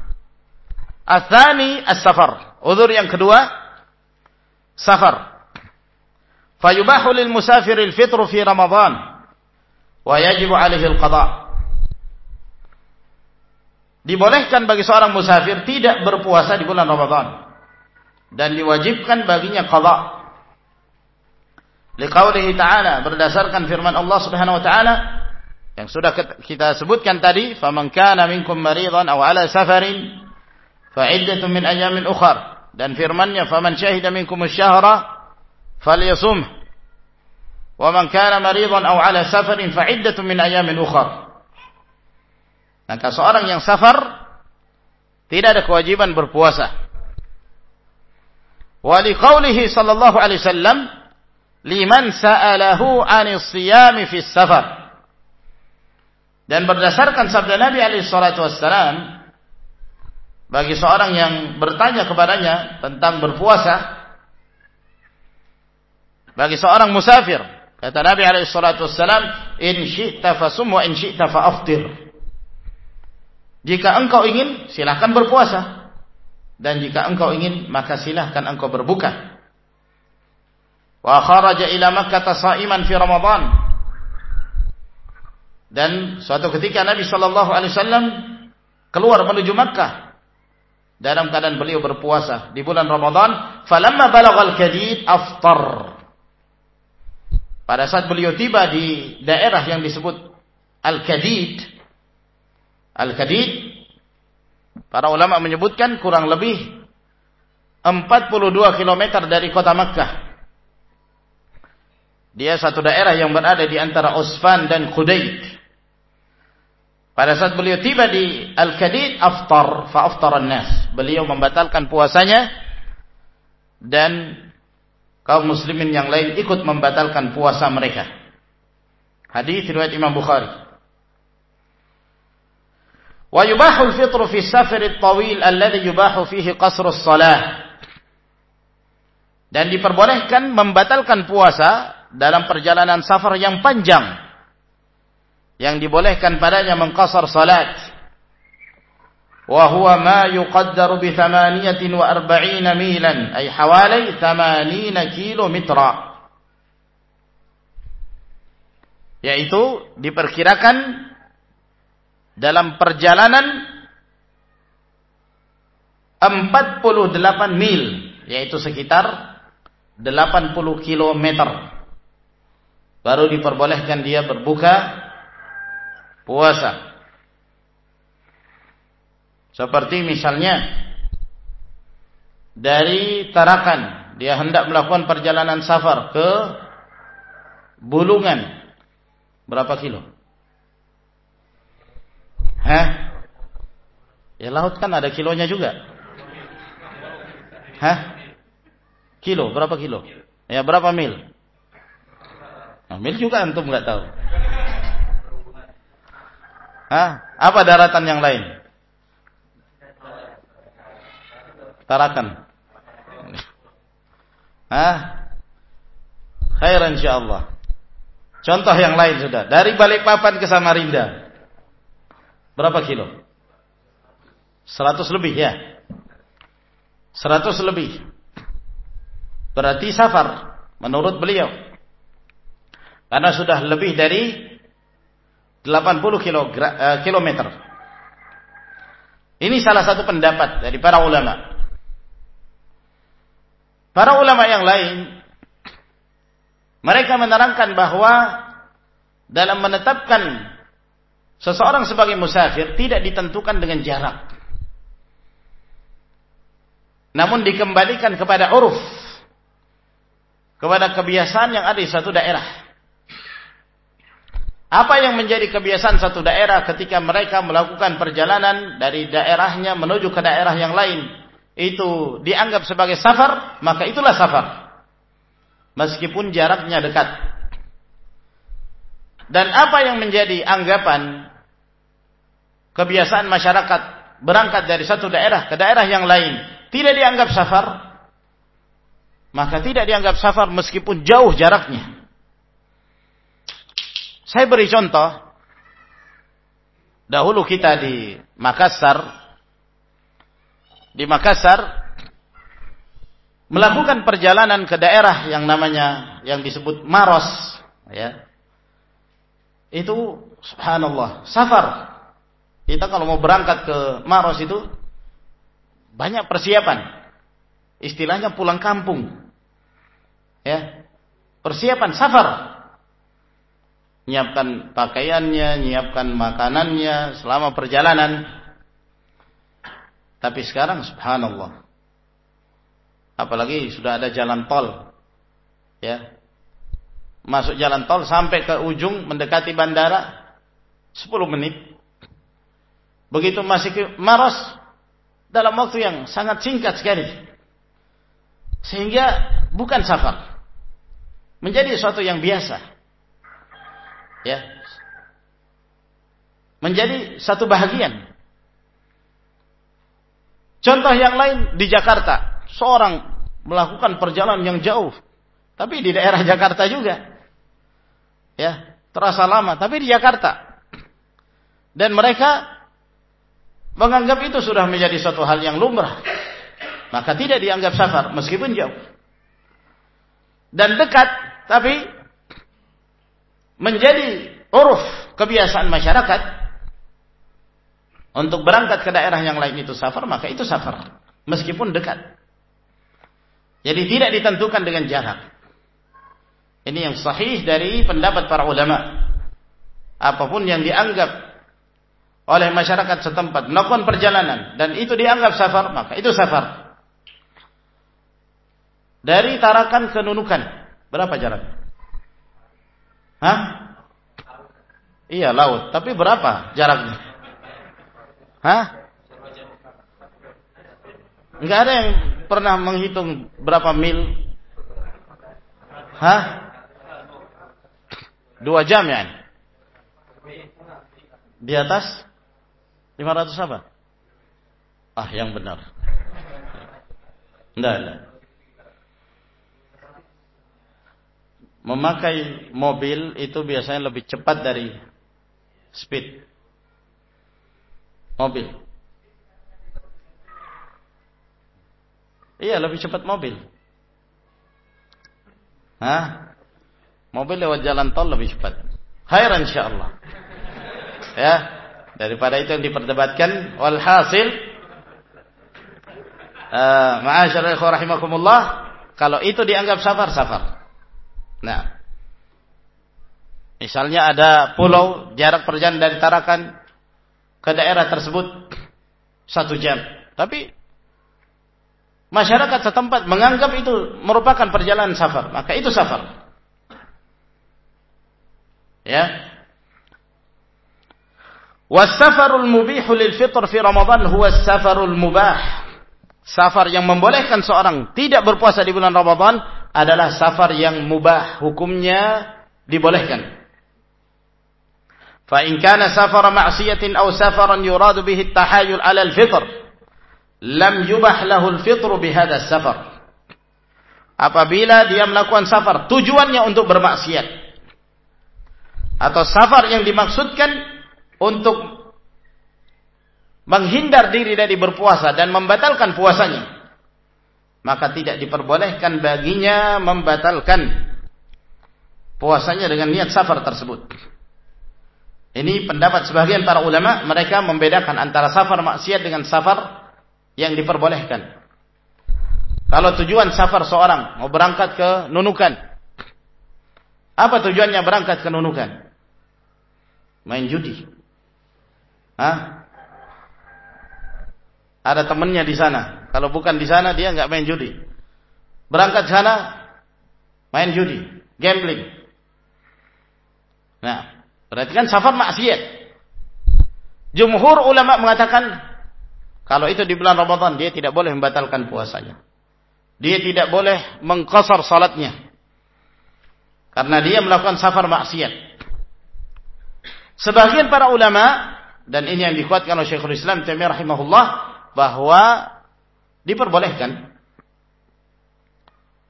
Athani as-safar. Udur yang kedua, safar. Fayubahu lil musafir al-fitru fi Ramadan wa yajibu alaihi al-qada'. Dibolehkan bagi seorang musafir tidak berpuasa di bulan Ramadan dan diwajibkan baginya qada. Liqaulihi ta'ala berdasarkan firman Allah Subhanahu wa taala yang sudah kita sebutkan tadi, "Faman kana minkum maridan aw ala safarin fa iddatun min ayamin ukhar." Dan firman-Nya, "Faman syahida minkum asy-syahra falyasum." Wa man kana maridan aw ala safarin fa iddatun min ayamin ukhar. Maka seorang yang safar tidak ada kewajiban berpuasa. Wa liqaulihi sallallahu alaihi wasallam liman sa'alahu 'anis siyami fi safar. Dan berdasarkan sabda Nabi alaihi salatu wassalam bagi seorang yang bertanya kepadanya tentang berpuasa bagi seorang musafir kata Nabi alaihi salatu wassalam in syi'ta fasum wa in syi'ta fa'aftir jika engkau ingin, silahkan berpuasa. Dan jika engkau ingin, maka silahkan engkau berbuka. Wa kharaja ila Makkah sa'iman fi Ramadan. Dan suatu ketika Nabi sallallahu alaihi wasallam keluar menuju Makkah dalam keadaan beliau berpuasa di bulan Ramadan, falamma balagal kadid aftar. Pada saat beliau tiba di daerah yang disebut Al-Kadid, Al-Kadid para ulama menyebutkan kurang lebih 42 km dari kota Makkah. Dia satu daerah yang berada di antara Usfan dan Qudayd. Pada saat beliau tiba di Al-Kadid, aftar, fa'aftar nas Beliau membatalkan puasanya dan kaum muslimin yang lain ikut membatalkan puasa mereka. Hadis riwayat Imam Bukhari. Wa yubahul fitru fi safarit tawil alladhi yubahu fihi qasrus salah. Dan diperbolehkan membatalkan puasa dalam perjalanan safar yang panjang. Yang dibolehkan padanya mengkasar salat. Wa huwa ma yuqaddaru bi 48 milan, ay hawali 80 kilometer. Yaitu diperkirakan dalam perjalanan 48 mil yaitu sekitar 80 km baru diperbolehkan dia berbuka puasa. Seperti misalnya dari Tarakan dia hendak melakukan perjalanan safar ke Bulungan. Berapa kilo Hah? Ya laut kan ada kilonya juga. Hah? Kilo, berapa kilo? Ya berapa mil? Nah, mil juga antum nggak tahu. Hah? Apa daratan yang lain? Tarakan. Hah? Khair insyaallah. Contoh yang lain sudah. Dari Balikpapan ke Samarinda. Berapa kilo? 100 lebih ya. 100 lebih. Berarti safar menurut beliau. Karena sudah lebih dari 80 kilo, uh, kilometer. Ini salah satu pendapat dari para ulama. Para ulama yang lain mereka menerangkan bahwa dalam menetapkan seseorang sebagai musafir tidak ditentukan dengan jarak. Namun dikembalikan kepada uruf. Kepada kebiasaan yang ada di satu daerah. Apa yang menjadi kebiasaan satu daerah ketika mereka melakukan perjalanan dari daerahnya menuju ke daerah yang lain itu dianggap sebagai safar, maka itulah safar. Meskipun jaraknya dekat. Dan apa yang menjadi anggapan kebiasaan masyarakat berangkat dari satu daerah ke daerah yang lain tidak dianggap safar, maka tidak dianggap safar meskipun jauh jaraknya. Saya beri contoh. Dahulu kita di Makassar di Makassar melakukan perjalanan ke daerah yang namanya yang disebut Maros ya itu subhanallah safar kita kalau mau berangkat ke Maros itu banyak persiapan istilahnya pulang kampung ya persiapan safar nyiapkan pakaiannya nyiapkan makanannya selama perjalanan tapi sekarang subhanallah. Apalagi sudah ada jalan tol. Ya. Masuk jalan tol sampai ke ujung mendekati bandara 10 menit. Begitu masih Maros dalam waktu yang sangat singkat sekali. Sehingga bukan safar. Menjadi sesuatu yang biasa. Ya. Menjadi satu bahagian Contoh yang lain di Jakarta, seorang melakukan perjalanan yang jauh, tapi di daerah Jakarta juga. Ya, terasa lama, tapi di Jakarta. Dan mereka menganggap itu sudah menjadi suatu hal yang lumrah. Maka tidak dianggap safar meskipun jauh. Dan dekat, tapi menjadi uruf kebiasaan masyarakat untuk berangkat ke daerah yang lain itu safar, maka itu safar. Meskipun dekat. Jadi tidak ditentukan dengan jarak. Ini yang sahih dari pendapat para ulama. Apa pun yang dianggap oleh masyarakat setempat melakukan perjalanan dan itu dianggap safar, maka itu safar. Dari Tarakan ke Nunukan, berapa jarak? Hah? Iya, laut. Tapi berapa jaraknya? Hah? Enggak ada yang pernah menghitung berapa mil? Hah? Dua jam ya? Di atas 500 apa? Ah, yang benar. Enggak, enggak. Memakai mobil itu biasanya lebih cepat dari speed mobil. Iya, lebih cepat mobil. Hah? Mobil lewat jalan tol lebih cepat. Khairan insyaallah. Ya, daripada itu yang diperdebatkan walhasil uh, ma'asyiral rahimakumullah, kalau itu dianggap safar safar. Nah, misalnya ada pulau jarak perjalanan dari Tarakan ke daerah tersebut satu jam. Tapi masyarakat setempat menganggap itu merupakan perjalanan safar, maka itu safar. Ya. Wasafarul mubihu fitr fi Ramadan huwa safarul mubah. Safar yang membolehkan seorang tidak berpuasa di bulan Ramadan adalah safar yang mubah, hukumnya dibolehkan. Fa in kana safara ma'siyatin aw safaran yuradu bihi at-tahayul 'ala al-fitr, lam yubah lahu al-fitr bi hadha safar. Apabila dia melakukan safar tujuannya untuk bermaksiat atau safar yang dimaksudkan untuk menghindar diri dari berpuasa dan membatalkan puasanya maka tidak diperbolehkan baginya membatalkan puasanya dengan niat safar tersebut ini pendapat sebagian para ulama, mereka membedakan antara safar maksiat dengan safar yang diperbolehkan. Kalau tujuan safar seorang mau berangkat ke Nunukan, apa tujuannya berangkat ke Nunukan? Main judi. Hah? Ada temannya di sana. Kalau bukan di sana dia nggak main judi. Berangkat sana main judi, gambling. Nah, Berarti kan safar maksiat. Jumhur ulama mengatakan kalau itu di bulan Ramadan dia tidak boleh membatalkan puasanya. Dia tidak boleh mengkosor salatnya. Karena dia melakukan safar maksiat. Sebagian para ulama dan ini yang dikuatkan oleh Syekhul Islam Taimiyah rahimahullah bahwa diperbolehkan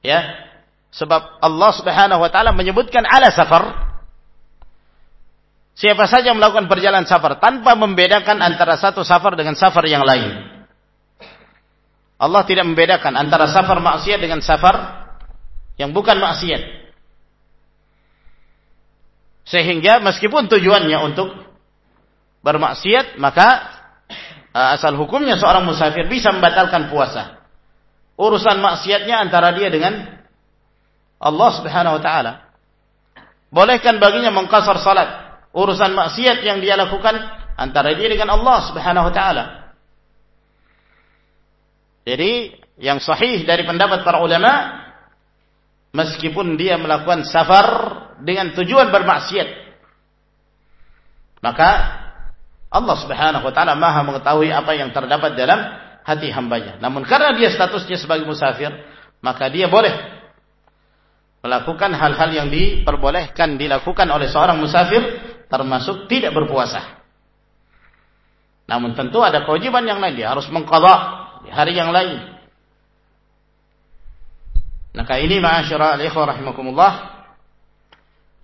ya sebab Allah Subhanahu wa taala menyebutkan ala safar Siapa saja melakukan perjalanan safar tanpa membedakan antara satu safar dengan safar yang lain. Allah tidak membedakan antara safar maksiat dengan safar yang bukan maksiat. Sehingga meskipun tujuannya untuk bermaksiat, maka uh, asal hukumnya seorang musafir bisa membatalkan puasa. Urusan maksiatnya antara dia dengan Allah Subhanahu wa taala. Bolehkan baginya mengkasar salat urusan maksiat yang dia lakukan antara dia dengan Allah Subhanahu wa taala. Jadi yang sahih dari pendapat para ulama meskipun dia melakukan safar dengan tujuan bermaksiat maka Allah Subhanahu wa taala Maha mengetahui apa yang terdapat dalam hati hambanya. Namun karena dia statusnya sebagai musafir, maka dia boleh melakukan hal-hal yang diperbolehkan dilakukan oleh seorang musafir termasuk tidak berpuasa. Namun tentu ada kewajiban yang lain, dia harus mengqadha di hari yang lain. Maka ini rahimakumullah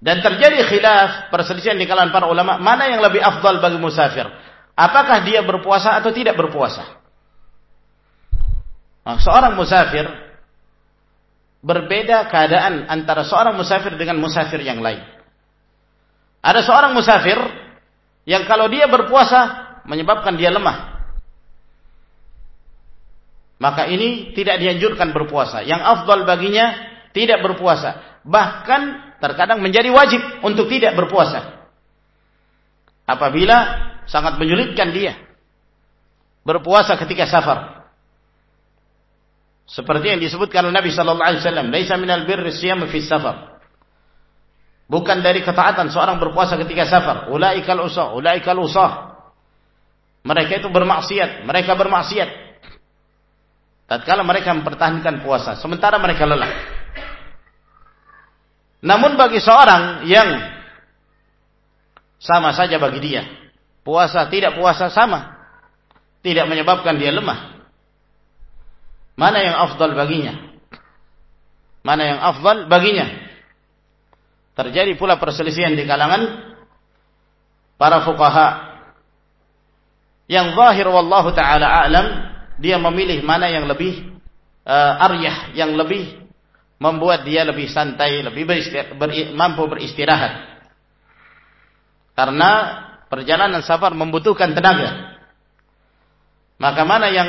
dan terjadi khilaf perselisihan di kalangan para ulama mana yang lebih afdal bagi musafir. Apakah dia berpuasa atau tidak berpuasa? Nah, seorang musafir berbeda keadaan antara seorang musafir dengan musafir yang lain. Ada seorang musafir yang kalau dia berpuasa menyebabkan dia lemah. Maka ini tidak dianjurkan berpuasa. Yang afdal baginya tidak berpuasa. Bahkan terkadang menjadi wajib untuk tidak berpuasa. Apabila sangat menyulitkan dia berpuasa ketika safar. Seperti yang disebutkan oleh Nabi sallallahu alaihi wasallam, "Laisa minal birri siyam fi safar." Bukan dari ketaatan seorang berpuasa ketika safar. Ulaikal usah, ulaikal usah. Mereka itu bermaksiat, mereka bermaksiat. Tatkala mereka mempertahankan puasa, sementara mereka lelah. Namun bagi seorang yang sama saja bagi dia, puasa tidak puasa sama, tidak menyebabkan dia lemah. Mana yang afdal baginya? Mana yang afdal baginya? Terjadi pula perselisihan di kalangan para fuqaha. Yang zahir wallahu taala alam dia memilih mana yang lebih uh, aryah, yang lebih membuat dia lebih santai, lebih mampu beristirahat. Karena perjalanan safar membutuhkan tenaga. Maka mana yang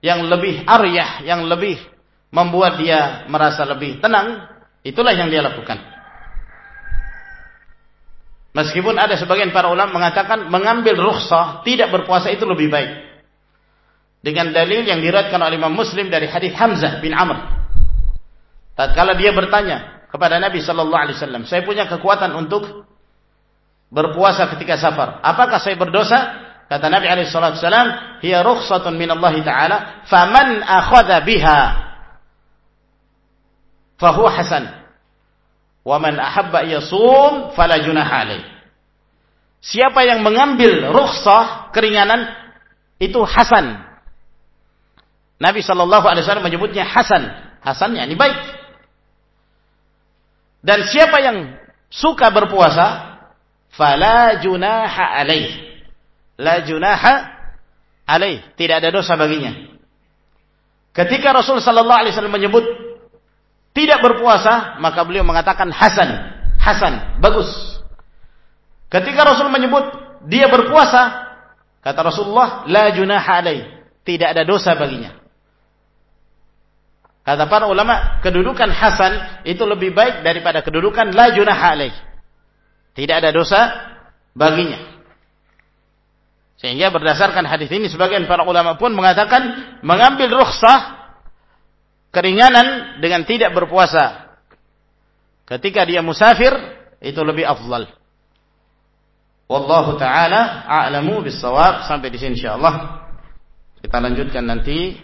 yang lebih aryah, yang lebih membuat dia merasa lebih tenang, Itulah yang dia lakukan. Meskipun ada sebagian para ulama mengatakan mengambil rukhsah tidak berpuasa itu lebih baik. Dengan dalil yang diriwayatkan oleh Imam Muslim dari hadis Hamzah bin Amr. Tatkala dia bertanya kepada Nabi sallallahu alaihi wasallam, "Saya punya kekuatan untuk berpuasa ketika safar. Apakah saya berdosa?" Kata Nabi alaihi wasallam, "Hiya rukhsatun min Allah taala, faman akhadha biha fahuwa hasan. Wa man ahabba yasum fala junaha siapa yang mengambil rukhsah keringanan itu hasan. Nabi Shallallahu Alaihi Wasallam menyebutnya hasan. Hasan ini baik. Dan siapa yang suka berpuasa, fala junaha alaih. La junaha alaih. Tidak ada dosa baginya. Ketika Rasul Sallallahu Alaihi Wasallam menyebut tidak berpuasa, maka beliau mengatakan hasan, hasan, bagus. Ketika Rasul menyebut dia berpuasa, kata Rasulullah, la junaha alaih. Tidak ada dosa baginya. Kata para ulama, kedudukan hasan itu lebih baik daripada kedudukan la junaha alaih. Tidak ada dosa baginya. Sehingga berdasarkan hadis ini sebagian para ulama pun mengatakan mengambil rukhsah keringanan dengan tidak berpuasa ketika dia musafir itu lebih afdal. Wallahu taala a'lamu bis-shawab sampai di sini insyaallah. Kita lanjutkan nanti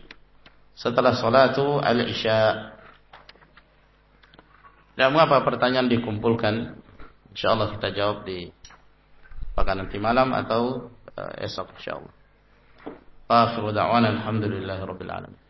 setelah salatu al-isya. Dan mengapa pertanyaan dikumpulkan? Insyaallah kita jawab di pekan nanti malam atau uh, esok insyaallah. Akhiru da'wana alhamdulillahi rabbil alamin.